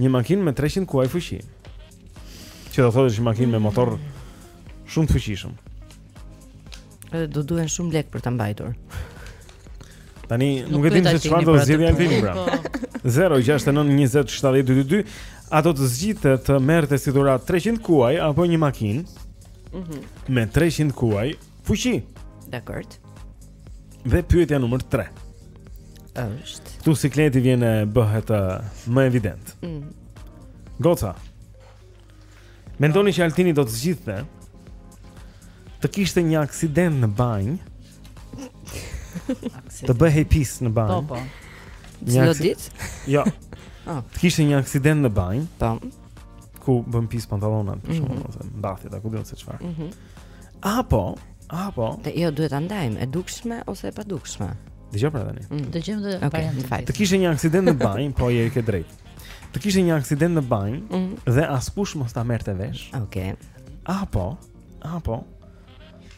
Një makinë me 300 kuaj fuqi. Që do thotë është një makinë me motor shumë të fuqishëm. Edhe do duhen shumë lek për ta mbajtur. Tani nuk, nuk e dimë se çfarë do të zgjedhë Altini pra. 069 20 70 222 a do të zgjidhte të merrte si dhuratë 300 kuaj apo një makinë? Mhm. Mm me 300 kuaj fuqi. Dakor. Dhe pyetja numër 3. Është. Këtu sikleti vjen e bëhet uh, më evident. Mm. Goca. Mendoni që Altini do të zgjidhte të kishte një aksident në banjë. Të bëhej pis në banjë. Po po. Një aksident. Jo. Ah. Të kishte një aksident në banjë. Tam. Po. Ku bën pis pantallona, për mhm. shembull, ose mbathjet, a ku di unë se çfarë. Mhm. Apo, apo. Teo duhet ta ndajmë, e dukshme ose e padukshme. Dëgjoje pra tani. Mm. Dëgjojmë dhe okay, variantin. Okej, të kishte një aksident në banjë, po e ke drejt. Të kishte një aksident në banjë mm. dhe askush mos ta merrte vesh. Okej. Okay. Apo, apo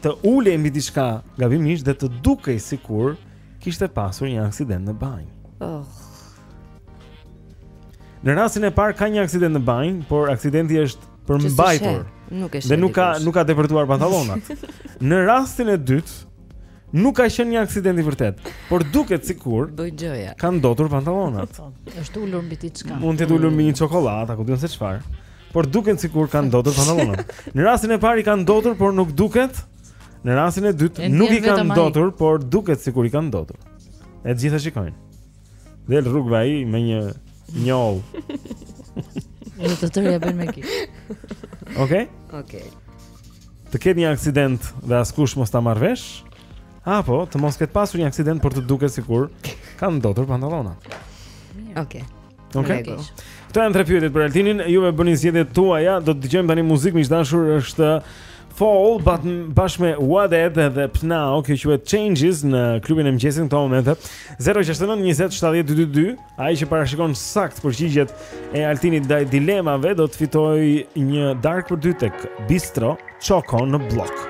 të ulej mbi diçka gabimisht dhe të dukej sikur kishte pasur një aksident në banjë. Oh. Në rastin e parë ka një aksident në banjë, por aksidenti është për mbajtur. Nuk e sheh. Dhe nuk ka nuk ka depërtuar pantallonat. Në rastin e dytë nuk ka qenë një aksident i vërtetë, por duket sikur demek gjëja. Ka ndotur pantallonat. Është ulur mbi diçka? Mund të jetë ulur mbi një çokoladë, apo di unë se çfarë. Por duket sikur ka ndotur pantallonat. Në rastin e parë i ka ndotur, por nuk duket. Në rastin e dytë nuk i ka ndotur, por duket sikur i ka ndotur. E të gjithë shikojnë. Del rrugëve ai me një njollë. Edhe të tërë ia bëjnë me gisht. Okej? Okay? Okej. Okay. Të ketë një aksident dhe askush mos ta marrë vesh? Apo të mos ketë pasur një aksident por të duket sikur kanë ndotur pantallonat. Okej. Okay. Okej. Okay. Okay. Këto janë tre pyetjet për Altinin, juve bëni zgjedhjet tuaja, do të dëgjojmë tani muzikë miq të dashur, është Faul bashkë me Wad Ad dhe Pnau kjo quhet Changes në klubin e mëngjesit në këto momente 069 20 70 222 ai që parashikon saktë përgjigjet e Altinit ndaj dilemave do të fitojë një darkë për dy tek Bistro Choco në Bllok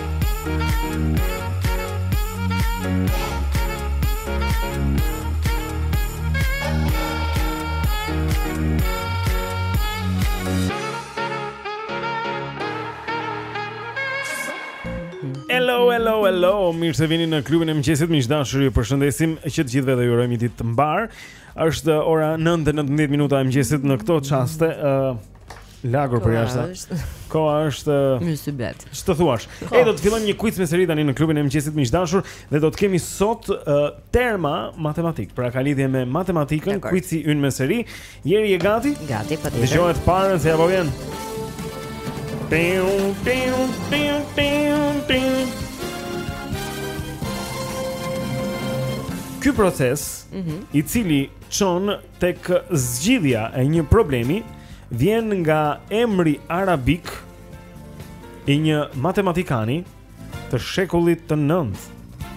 hello, mirë se vini në klubin e mëngjesit. Miq të dashur, ju përshëndesim që të gjithëve dhe ju urojmë një ditë të mbarë. Është ora 9:19 minuta e mëngjesit në këto çaste. ë uh, Lagur përjashta. Koha është eh, mysybet. Ç'të thuash? Ne do të fillojmë një quiz me seri tani në klubin e mëngjesit miq të dashur dhe do të kemi sot uh, terma matematikë. Pra ka lidhje me matematikën, quizi ynë me seri. Jeri je gati? Gati, patjetër. Dëgjoje të parën se po vjen. Piu piu piu piu piu. Ky proces, mm -hmm. i cili çon tek zgjidhja e një problemi vjen nga emri arabik i një matematikani të shekullit të 9.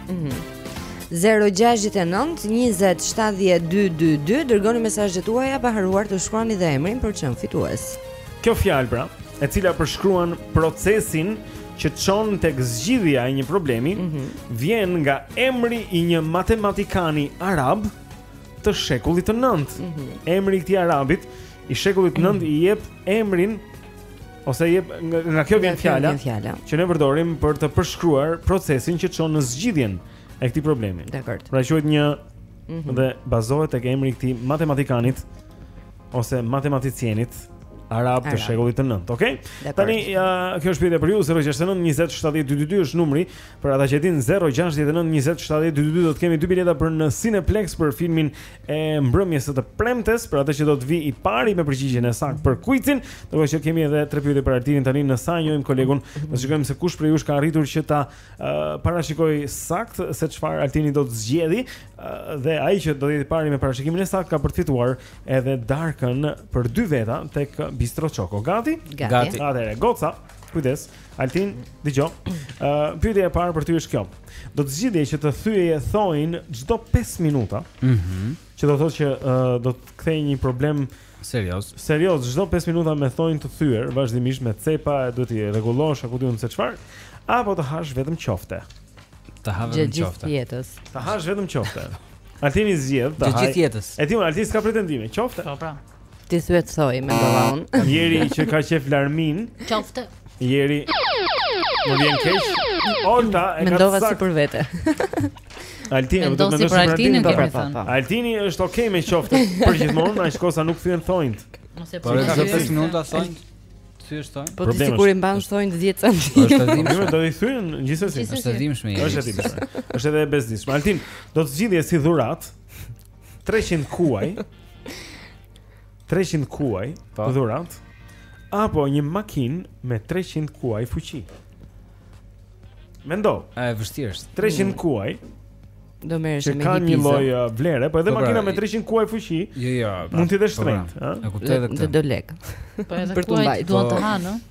Mm -hmm. 069 20 70 222 Dërgoni mesazhet tuaja pa harruar të shkruani dhe emrin për të qenë fitues Kjo fjalë pra, e cila përshkruan procesin që çon tek zgjidhja e një problemi, mm -hmm. vjen nga emri i një matematikani arab të shekullit të 9. Mm -hmm. Emri i këtij arabi të shekullit të 9 mm -hmm. i jep emrin ose i jep nga, nga kjo vjen fjala që ne përdorim për të përshkruar procesin që çon në zgjidhjen e këtij problemi. Dakord. Pra quhet një mm -hmm. dhe bazohet tek emri i këtij matematikanit ose matematicienit arab të shekullit të 9, okay? Tani uh, kjo është pyetja për ju 069 20 70 222 është numri Për ata që e dinë 069 20 70 222 do të kemi dy bileta për në Cineplex për filmin e mbrëmjes së të premtes, për atë që do të vi i pari me përgjigjen e saktë për kuicin, ndërkohë që kemi edhe tre pyetje për Altinin tani në sa njohim kolegun, do të shikojmë se kush prej jush ka arritur që ta uh, parashikojë saktë se çfarë Altini do të zgjedhi uh, dhe ai që do të jetë i pari me parashikimin e saktë ka për të fituar edhe darkën për dy veta tek Bistro Choco. Gati? Gati. Atëre, goca. Kujdes, Altin, dëgjoj. Ë, uh, pyetja e parë për ty është kjo. Do të zgjidhje që të thyeje thoin çdo 5 minuta. Mhm. Mm që do të thotë që uh, do të kthej një problem serioz. Serioz, çdo 5 minuta me thoin të thyer, vazhdimisht me cepa, duhet t'i rregullosh apo di unë se çfarë, apo të hash vetëm qofte. Të hash vetëm qofte. Gjithë jetës. Të hash vetëm qofte. Altini zgjedh të hash. Gjithë jetës. E di unë Altin s'ka pretendime, qofte. Po, pra. Ti thuet thoi, me bëva unë ah, Jeri që ka qef larmin Qofte Jeri Më vjen keq Olta e ka të Mendova si për vete Altini, do të mendoj Altini do të thon. Altini është okay me qofte për gjithmonë, aq ko sa nuk thyen thonjt. Mos e bëj. Ka 5 minuta thonjt. Ty është thonjt. Po ti sikur i mban thonjt 10 cm. Është e dhimbshme, do i thyen gjithsesi. Është e dhimbshme. Është e dhimbshme. Është edhe e bezdisshme. Altin, do të zgjidhje si dhuratë. 300 kuaj. 300 kuaj po. dhuratë apo një makinë me 300 kuaj fuqi. Mendo. A e vështirë ë? 300 mm. kuaj. Do merresh me një pizza. Kanë një lloj uh, vlere, po edhe po, makina pra, me 300 kuaj fuqi. Jo, jo. Pra, mund të jesh po, pra. shtrenjtë, ha? E kuptoj edhe këtë. Do lek. Po edhe kuajt duan të hanë, ëh.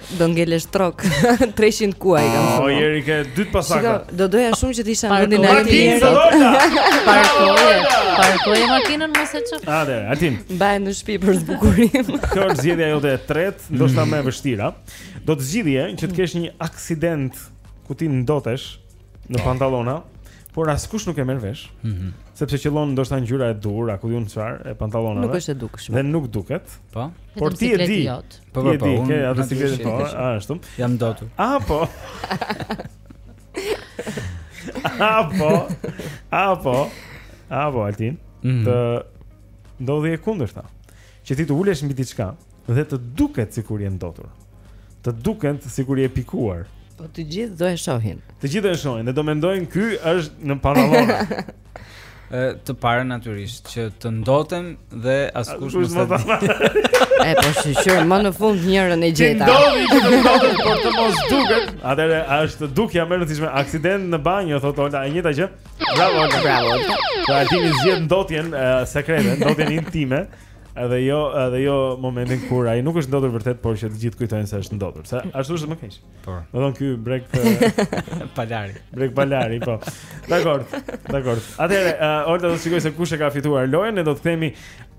Do ngelesh trok 300 kuaj kam thënë. O jeri ke dytë pasaka. Do doja shumë që të isha në vendin e tij. Parkoje, parkoje makinën mos e çop. Hajde, Altin. Mbaje në shtëpi për zbukurim. Kjo është zgjedhja jote e tretë, ndoshta më e vështira. Do të zgjidhje që të kesh një aksident ku ti ndotesh në po. pantallona, por askush nuk e merr vesh. Mhm. Sepse qëllon ndoshta ngjyra e duhur, a ku di unë çfarë, e pantallonave. Nuk është e dukshme. Dhe nuk duket. Po. Por ti e di. Po po, po unë jam në siklet po, ashtu. Jam ndotur. Apo. Apo. Apo. Apo Altin. Mhm. Të ndodhë e kundërta. Që ti të ulesh mbi diçka dhe të duket sikur je ndotur. Të duket sikur je pikuar. Po të gjithë do e shohin. Të gjithë do e shohin dhe do mendojnë ky është në pantallona. E, të parën natyrisht që të ndotem dhe askush mos ta di. E po shyqyr më në fund njërën e gjeta. Ndodhi që të ndotem por të mos duket. Atëre është dukja më e rëndësishme aksident në banjë, thotë Olta, e njëjta gjë. Bravo, Olta. bravo. Olta. Pra Altini zgjedh ndotjen uh, sekrete, ndotjen intime. Edhe jo, edhe jo momentin kur ai nuk është ndotur vërtet, por që të gjithë kujtojnë se është ndotur. Se ashtu është më keq. Po. Do të ky brek palari. Brek palari, po. Dakor. Dakor. Atëherë, uh, Olta do të shikojë se kush e ka fituar lojën, ne do të themi,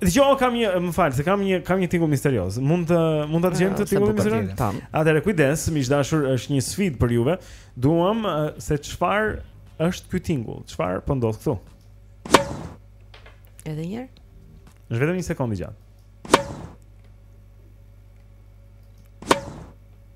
"Dgjoj, kam një, më fal, se kam një kam një tingull misterios. Mund të mund ta djem ah, të tingullin misterios?" Atëherë, kujdes, miq dashur, është një sfidë për juve. Duam uh, se çfarë është ky tingull? Çfarë po ndodh këtu? Edhe një herë. Është vetëm një sekondë i gjatë.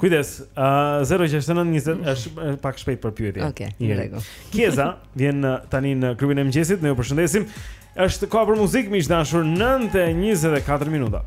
Kujdes, uh, 069 20 është pak shpejt për pyetjen. Okej, okay, rregull. Kjeza vjen tani në klubin e mëngjesit, ne ju përshëndesim. Është koha për muzikë miq dashur 9:24 minuta.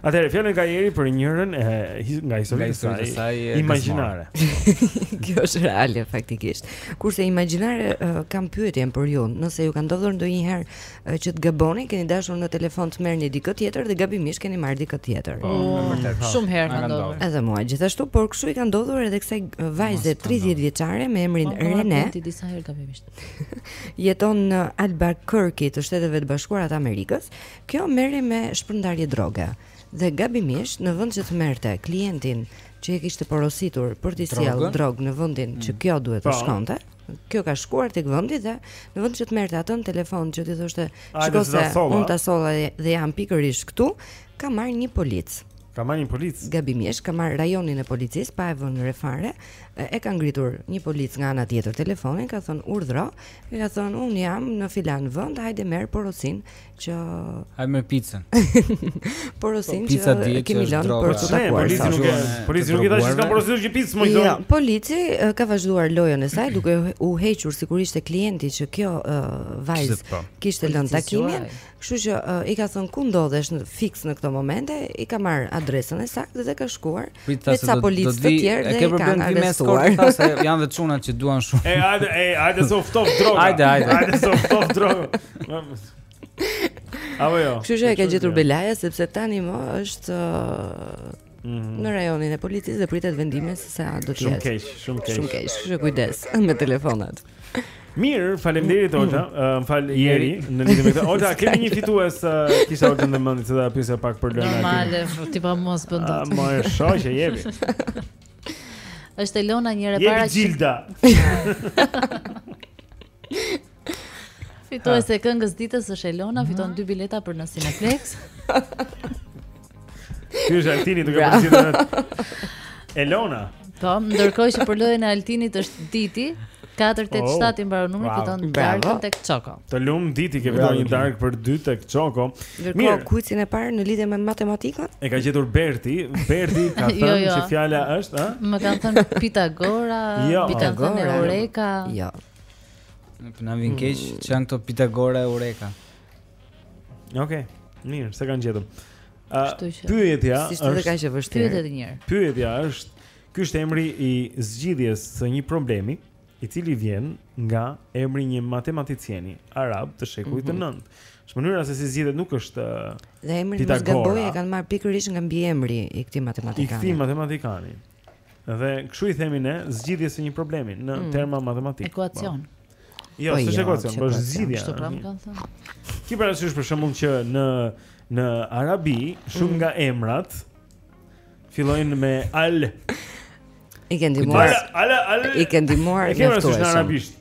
Atëherë fjalën ka Jeri për njërën nga historitë e saj, saj imagjinare. Kjo është reale faktikisht. Kurse imagjinare uh, kam pyetjen për ju, nëse ju ka ndodhur ndonjëherë uh, që të gaboni, keni dashur në telefon të merrni dikë tjetër dhe gabimisht keni marrë dikë tjetër. Po, vërtet. Po. Shumë herë ka ndodhur. Edhe mua gjithashtu, por kështu i ka ndodhur edhe kësaj vajze 30 vjeçare me emrin po, Rene. Po, disa herë gabimisht. Jeton në Albuquerque, të Shteteve të Bashkuara të Amerikës. Kjo merrej me shpërndarje droge dhe gabimisht në vend që të merrte klientin që e kishte porositur për t'i sjellë drogë në vendin mm. që kjo duhet të po. shkonte, kjo ka shkuar tek vendi dhe në vend që të merrte atë në telefon që t'i thoshte shiko se unë ta solla dhe jam pikërisht këtu, ka marrë një polic. Ka marrë një polic. Gabimisht ka marrë rajonin e policisë pa e vënë re fare, e ka ngritur një polic nga ana tjetër telefonin, ka thënë urdhro, e ka thënë unë jam në filan vend, hajde merr porosin që Ai me picën. Porosin po, që e kemi lënë për të takuar. Polici nuk e, polici nuk i thashë se ka porositur që picë, më Jo, polici ka vazhduar lojën e saj duke u hequr sigurisht te klienti që kjo vajzë po. kishte lënë takimin, kështu që i ka thënë ku ndodhesh fiks në këto momente, i ka marrë adresën e saktë dhe ka shkuar me ca policë të tjerë dhe e ka arrestuar. Ka se janë vetë çunat që duan shumë. Ej, hajde, ej, hajde se u ftof droga. Hajde, hajde. Hajde se u ftof droga. Apo jo. Kështu që e ka gjetur belaja sepse tanimë është mhm. në rajonin e policisë dhe pritet vendimi se sa do të jetë. Shumë keq, shumë keq. Shumë keq, kështu që kujdes me telefonat. Mirë, faleminderit Olta. Mm. Më fal Jeri në lidhje me këtë. Olta, kemi një fitues uh, kisha Oltën në mendje se do ta pyesja pak për lëndën. Normale, ti pa mos bën dot. Ah, Moje shoqë jepi. Është Elona njëherë para. Jepi Gilda. Fituese e këngës së ditës është Elona, mm. fiton dy bileta për në Cineplex. Ky është Altini duke përzitur. Elona. Po, ndërkohë që për lojën e Altinit është Diti, 487 i mbaron numri fiton darkë tek Çoko. Të lum Diti ke fituar një darkë për 2 tek Çoko. Mirë, kuicin e parë në lidhje me matematikën? E ka gjetur Berti. Berti ka jo, thënë jo. se fjala është, ë? Më kanë thënë Pitagora, jo. Pitagora, Eureka. Jo. Jo po na vjen keq, mm. ç'janë këto Pitagora e Eureka. Okej, okay, mirë, s'e kanë gjetur. Ë, uh, pyetja është, si është kaq e vështirë. Pyetja e mirë. Pyetja është, ky është emri i zgjidhjes së një problemi, i cili vjen nga emri i një matematicieni arab të shekullit të 9. Mm -hmm. Është mënyra se si zgjidhet nuk është uh, Dhe emri i Pitagora. Dhe emrin e kanë marrë pikërisht nga mbiemri i këtij matematikani. I këtij matematikani. Dhe kështu i themi ne zgjidhjes së një problemi në mm. terma matematikë. Ekuacion. Jo, po, s'është jo, ekuacion, por është zgjidhja. Kështu pra më kanë thënë. Ki parasysh për shembull që në në Arabi shumë mm. nga emrat fillojnë me al. I ke ndihmuar. Al al. I ke ndihmuar. E kemi në arabisht.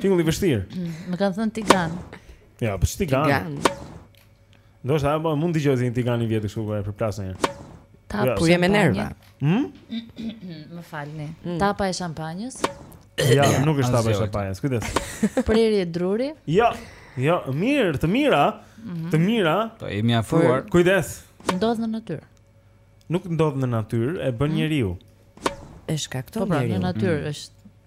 Tingull i vështirë. Më kanë thënë Tigan. Ja, po Tigan. Tigan. Do të thotë, mund të dëgjoj si Tigan i vjetër kështu po e përplas një herë. Ta ja, po jam me nerva. Hm? Më falni. Mm. Tapa e shampanjës? Jo, nuk është tapa e shampanjës. Kujdes. Prerje druri? Jo. Jo, mirë, të mira, mhm. të mira. Po jemi afruar. Kujdes. Ndodh në natyrë. Nuk ndodh në natyrë, e bën mhm. njeriu. E shkakton njeriu. Po pra, në natyrë mm. është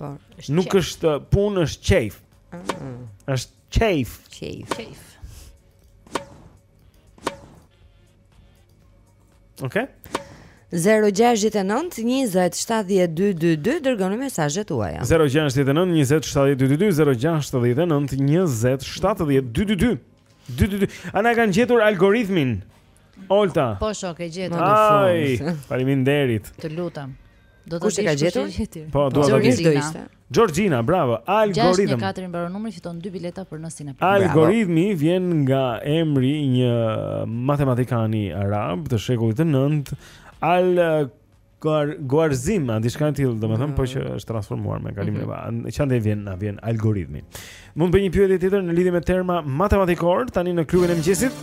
Po, është Nuk është punë, është qejf. Mm. Është qejf. Qejf. Qejf. Okej. Okay. 0-6-9-27-12-22 Dërgoni mesazhet tuaja 0-6-9-27-12-22 0-6-9-27-12-22 A na e kanë gjetur algoritmin Olta. Po s'po ke gjetur. Ai, faleminderit. Të lutem. Kush e ka gjetur. Po, do të ishte. Do ishte. Xhorxhina, bravo. Algoritëm. 64 i mbaron numri fiton dy bileta për nosin e parë. Algoritmi vjen nga emri i një matematikani arab të shekullit të 9, Al Guar, guarzim, a diçka e tillë, domethënë, po që mm. është transformuar me kalimin e kohës. Mhm. Që andej vjen, na vjen algoritmi. Mund të bëj një pyetje tjetër në lidhje me terma matematikorë tani në klubin e mëngjesit.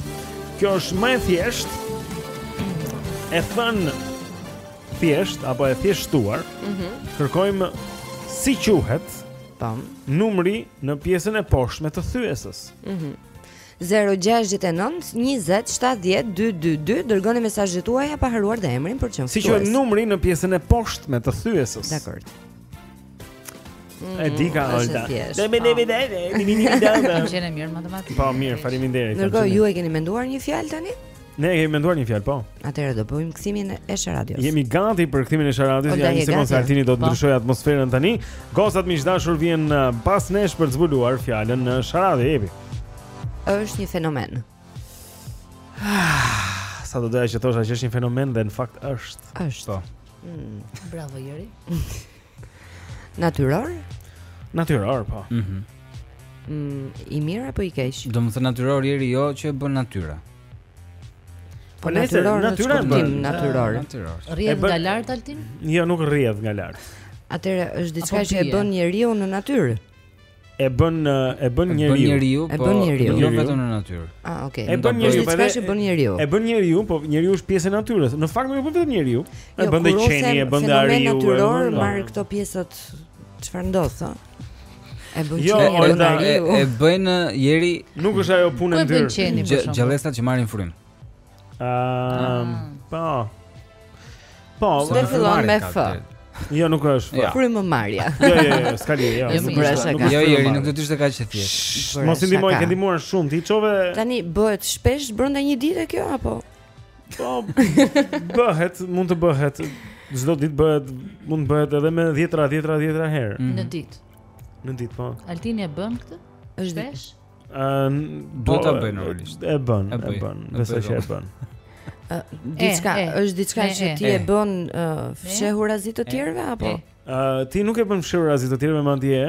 Kjo është më e thjeshtë. E thënë thjesht apo e thjeshtuar. Mhm. Mm Kërkojmë si quhet tam numri në pjesën e poshtme të thyesës. Mhm. Mm 0-6-9-20-70-2-2-2 Dërgoni mesazhet tuaja pa harruar dhe emrin për qenë fitues. Si quhet numri në pjesën e poshtme të thyesës? Dakord E di ka mm, Olta. Ne me ne vjen, ne vjen. Qenë mirë matematikë. Po mirë, faleminderit. Ndërkohë ju e keni menduar një fjalë tani? Ne kemi menduar një fjalë, po. Atëherë do bëjmë kthimin e Sharadios. Jemi gati për kthimin e Sharadios, ja një sekondë Altini do të po. ndryshojë atmosferën tani. Gostat miq të dashur vjen uh, pas nesh për të zbuluar fjalën në uh, Sharadi, jepi. Është një fenomen. Ah, sa doja të thosh që është një fenomen dhe në fakt është. Është. Po. Mm, bravo Jeri. Natyror? Natyror, po. Mhm. Mm, I mirë apo i keq? Domethënë natyror Jeri jo që e bën natyra. Po, po natyror, natyror, natyror. Rrjedh nga lart Altin? Jo, nuk rrjedh nga lart. Atëherë është diçka që e bën njeriu në natyrë. e bën e bën njeriu. E bën njeriu, po. Jo, jo vetëm në natyrë. Ah, okay. E bën njeriu, po e bën njeriu. E bën njeriu, po njeriu është pjesë e natyrës. Në fakt nuk e bën vetëm njeriu. E jo, bën dhe qeni, e bën dhe ariu. Në natyror marr këto pjesët çfarë ndodh, ë? E bën jo, qeni, e bën njeriu. E bën Jeri. Nuk është ajo punë e ndyrë. Gjallesat që marrin frymë. Ehm, po. Po, do fillon me F. Jo, nuk është. Ja. Frymëmarrja. Jo, jo, jo, s'ka lidhje. Jo, jo nuk është. Nuk është. Jo, jo, nuk do të ishte kaq e thjeshtë. Mos i ndihmo, ke ndihmuar shumë. Ti çove. Tani bëhet shpesh brenda një dite kjo apo? Po. Bëhet, mund të bëhet. Çdo ditë bëhet, mund të bëhet edhe me 10-ra, 10-ra, 10-ra herë. Mhm. Në ditë. Në ditë, po. Altini e bën këtë? Është shpesh? Ëm, duhet ta po, bëjë normalisht. E bën, e bën, besoj që e bën. Diçka, është diçka që ti e bën fshehurazi të tjerëve apo? Ë, ti nuk e bën fshehurazi të tjerëve madje.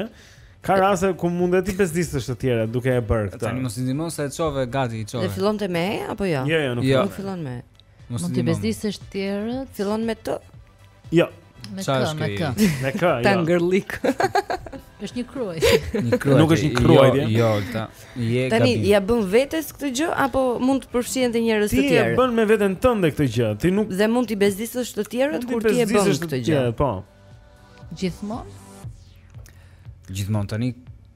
Ka raste kur mund t'i bezdisësh të tjera duke e bërë këtë. Tani mos i ndihmo se e çove gati i çove. Dhe fillon te me apo jo? Jo, jo, nuk jo. fillon me. Mos t'i bezdisësh të tjerët. Fillon me të. Jo. Me kë, me kë. Me kë, jo. Tangërllëk. Është një kruaj. Një kruaj. Nuk është një kruaj. Jo, jo, ta. Je gabim. Tani ia bën vetes këtë gjë apo mund të përfshihen edhe njerëz të tjerë? Ti e bën me veten tënde këtë gjë. Ti nuk Dhe mund t'i bezdisësh të tjerët kur ti e bën këtë gjë. Po. Gjithmonë. Gjithmonë tani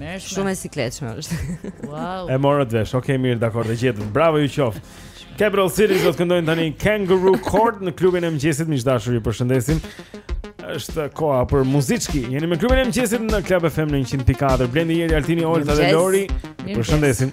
Mersh. Shumë e sikletshme është. Wow. E morët vesh. Okej, okay, mirë, dakord, e gjetëm. Bravo ju qoftë. Capital Cities do të këndojnë tani Kangaroo Court në klubin e mëngjesit, miq të dashur, ju përshëndesim. Është koha për muziçki. Jeni me klubin e mëngjesit në Club FM në 100.4. Blendi Jeri, Altini Olta dhe Lori. Ju përshëndesim.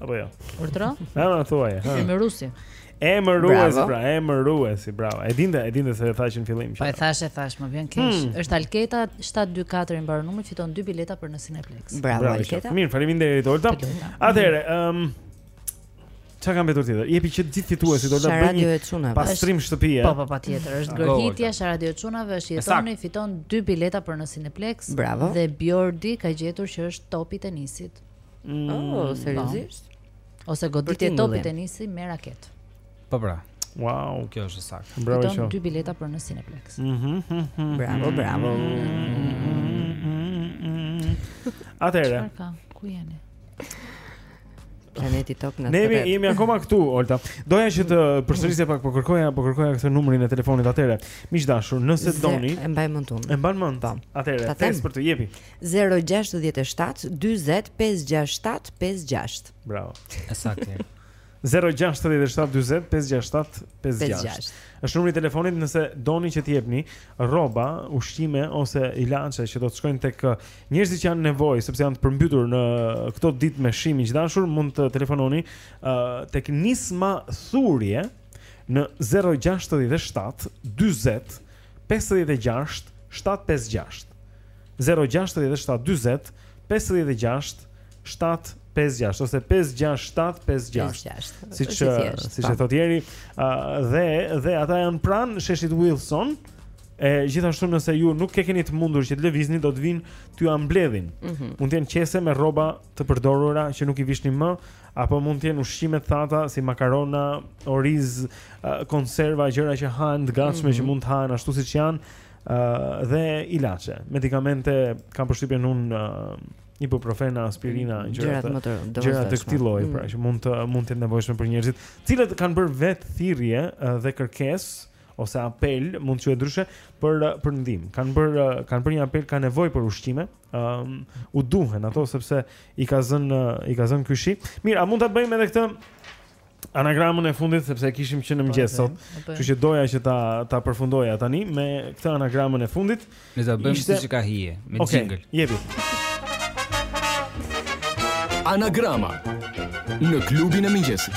Apo jo. Urdhro? Na na thuaj. Emër rusi. Emër rusi, pra, emër rusi, bravo. E dinte, e dinte se e thashë në fillim. Po e thashë, e thashë, më vjen keq. Hmm. Është Alketa 724 i mbaron numri, fiton dy bileta për në Cineplex. Bravo, bravo Alketa. Mirë, faleminderit Olta. Atëherë, ëm um, Ça ka mbetur tjetër? Jepi që gjithë fituesit, do të bëjmë një pastrim shtëpie. Po, po, patjetër. Është gërhitja e Radio Çunave, është Jetoni fiton dy bileta për në Cineplex. Bravo. Dhe Bjordi ka gjetur që është topi tenisit. Mm, oh, po. seriozisht? Ose goditje topi tenisi me raketë. Po pra. Wow, kjo është e saktë. Bravo. Fiton dy bileta për në Cineplex. Mhm. Mm mm bravo, mhm. bravo. Mhm. Atëre. Çfarë ka? Ku jeni? Planeti Tokë. Ne jemi akoma këtu, Olta. Doja që të përsërisja pak, po kërkoja, po kërkoja këtë numrin e telefonit atëre. Miq të dashur, nëse doni. E mbaj mend unë. E mban mend. Atëre, thes për të jepi. 069 Zero gjashtëdhjetë e shtatë dyzet pesë gjashtë shtatë pesë gjashtë. Bravo. E saktë. Zero gjashtëdhjetë e shtatë dyzet pesë gjashtë shtatë pesë gjashtë. Është numri i telefonit nëse doni që të jepni rroba, ushqime ose ilaçe që do të shkojnë tek uh, njerëzit që janë në nevojë sepse janë të përmbytur në këto ditë me shi, miq të dashur, mund të telefononi uh, tek Nisma Thurje në 067 40 pesëdhjetë e gjashtë shtatë pesë gjashtë zero gjashtëdhjetë e shtatë dyzet pesëdhjetë e gjashtë shtatë pesë gjashtë ose pesë gjashtë shtatë pesë gjashtë siç siç e po. thotë ieri dhe dhe ata janë pranë sheshit Wilson e gjithashtu nëse ju nuk e keni të mundur që të lëvizni do të vijnë t'jua mbledhin mm -hmm. mund të jenë qese me rroba të përdorura që nuk i vishni më Apo mund të jenë ushqime të thata si makarona, oriz, konserva, gjëra që hahen të gatshme mm -hmm. që mhm. mund të hahen ashtu siç janë, ë uh, dhe ilaçe, medikamente, kam përshtypjen unë uh, ibuprofena, aspirina, mm, gjëra të tjera. Gjëra të këtij lloji, mm. pra që mund të mund të jenë të nevojshme për njerëzit, të cilët kanë bërë vetë thirrje uh, dhe kërkesë ose apel, mund të quhet ndryshe, për për ndihmë. Kanë bërë kanë bërë një apel, kanë nevojë për ushqime, um, u duhen ato sepse i ka zënë i ka zënë ky shi. Mirë, a mund ta bëjmë edhe këtë anagramën e fundit sepse e kishim që në po, mëngjes sot. Kështu që doja që ta ta përfundoja tani me këtë anagramën e fundit. Ne ta bëjmë ishte... siç ka hije, me okay, jingle. Okej, jepi. Anagrama në klubin e mëngjesit.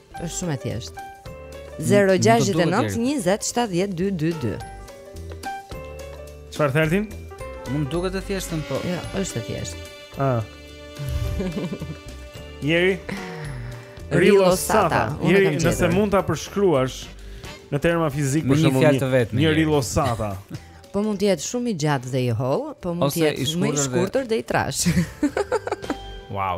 Është shumë e thjeshtë. 0-6-9-20-7-10-2-2-2 Çfarë thërtin? Mund të duket e thjeshtë po Jo, është e thjeshtë A Jeri Rillosata Jeri, nëse mund ta përshkruash Në terma fizikë për shembull një, një rillosata Po mund të jetë shumë i gjatë dhe i hollë, po mund të jetë më i shkurtër dhe i trashë. Wow.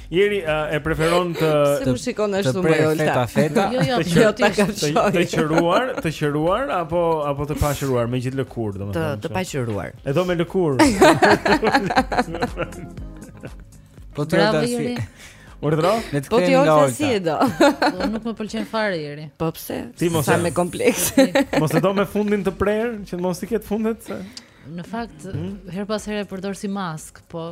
Jeri e preferon të si më shikon ashtu moj Olta. Feta feta. Jo, jo, jo ta kafshoj. Të qëruar, të qëruar apo apo të paqëruar me gjithë lëkurë, domethënë. Të të paqëruar. E do me lëkurë. Po të Bravo, Jeri. Urdhro? Po ti Olta si e do. Po nuk më pëlqen fare Jeri. Po pse? Ti mos sa me kompleks. Mos e do me fundin të prerë, që mos i ketë fundet. Në fakt, hmm? herë pas here e përdor si maskë, po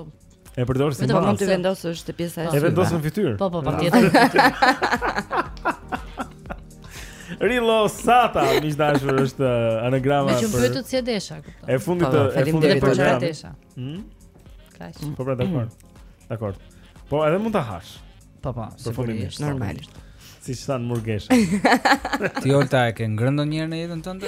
E përdor si maskë. Mund ta vendosësh te pjesa e sipër. E vendos në fytyrë. Po, po, patjetër. Rillosata, miq të dashur, është uh, anagrama për. Më pyetët si e desha këtu. E fundit po, e fundit e programit. Hm? Kaq. Mm. Po pra, dakor. Mm. Dakor. Po edhe mund ta hash. Po, po, sigurisht, normalisht. Siç thanë murgeshat. Ti Olta e ke ngrënë ndonjëherë në jetën tënde?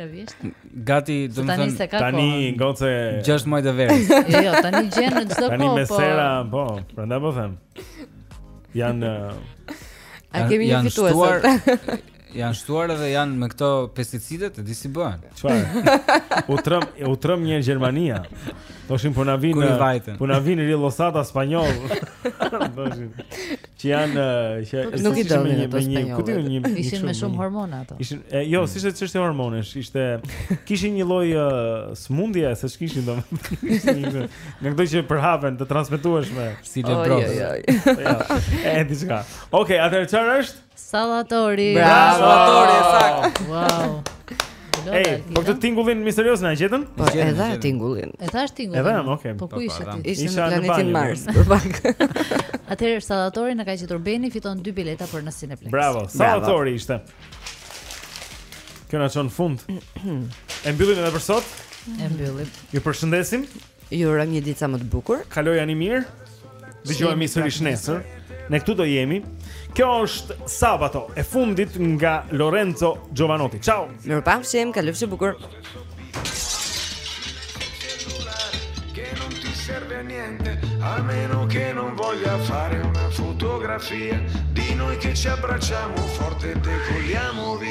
Në vjeshtë. Gati, domethënë tani goce 6 muaj të verës. Jo, jo, tani gjen në çdo kohë. Tani me po. sera, po, prandaj po them. Janë A kemi një fitues? Janë shtuar edhe janë me këto pesticide s'e di si bëhen. Çfarë? U tremb, u tremb një herë Gjermania. Thoshin po na vijnë, po na vijnë rillosata spanjollë. Thoshin. Që janë që po, nuk i donin ato spanjollët. Ishin me shumë hormona ato. Ishin e, jo, s'ishte çështje hormonesh, ishte kishin një lloj smundje se ç'kishin domethënë. Nga këto që përhapen të transmetueshme si lebroza. Ja, e diçka. Okej, atëherë çfarë është? Sallatori. Bravo sallatori, saktë. Wow. Ej, po këtë tingullin misterioz na e gjetën? Po edhe tingullin. E thashë tingullin. Edhe, okay. Po ku ishe ti? Isha në planetin Mars, për pak. Atëherë sallatorin na e ka gjetur Beni, fiton dy bileta për në Cineplex. Bravo, sallatori ishte. Kjo na çon në fund. E mbyllim edhe për sot. E mbyllim. Ju përshëndesim. Ju urojmë një ditë sa më të bukur. Kalojani mirë. Dëgjohemi sërish nesër. Ne këtu do jemi. Kjo është Sabato e fundit nga Lorenzo Jovanotti. Ciao. Mirupafshim, kalofshi bukur. A meno che non voglia fare una fotografia di noi che ci abbracciamo forte e decolliamo via.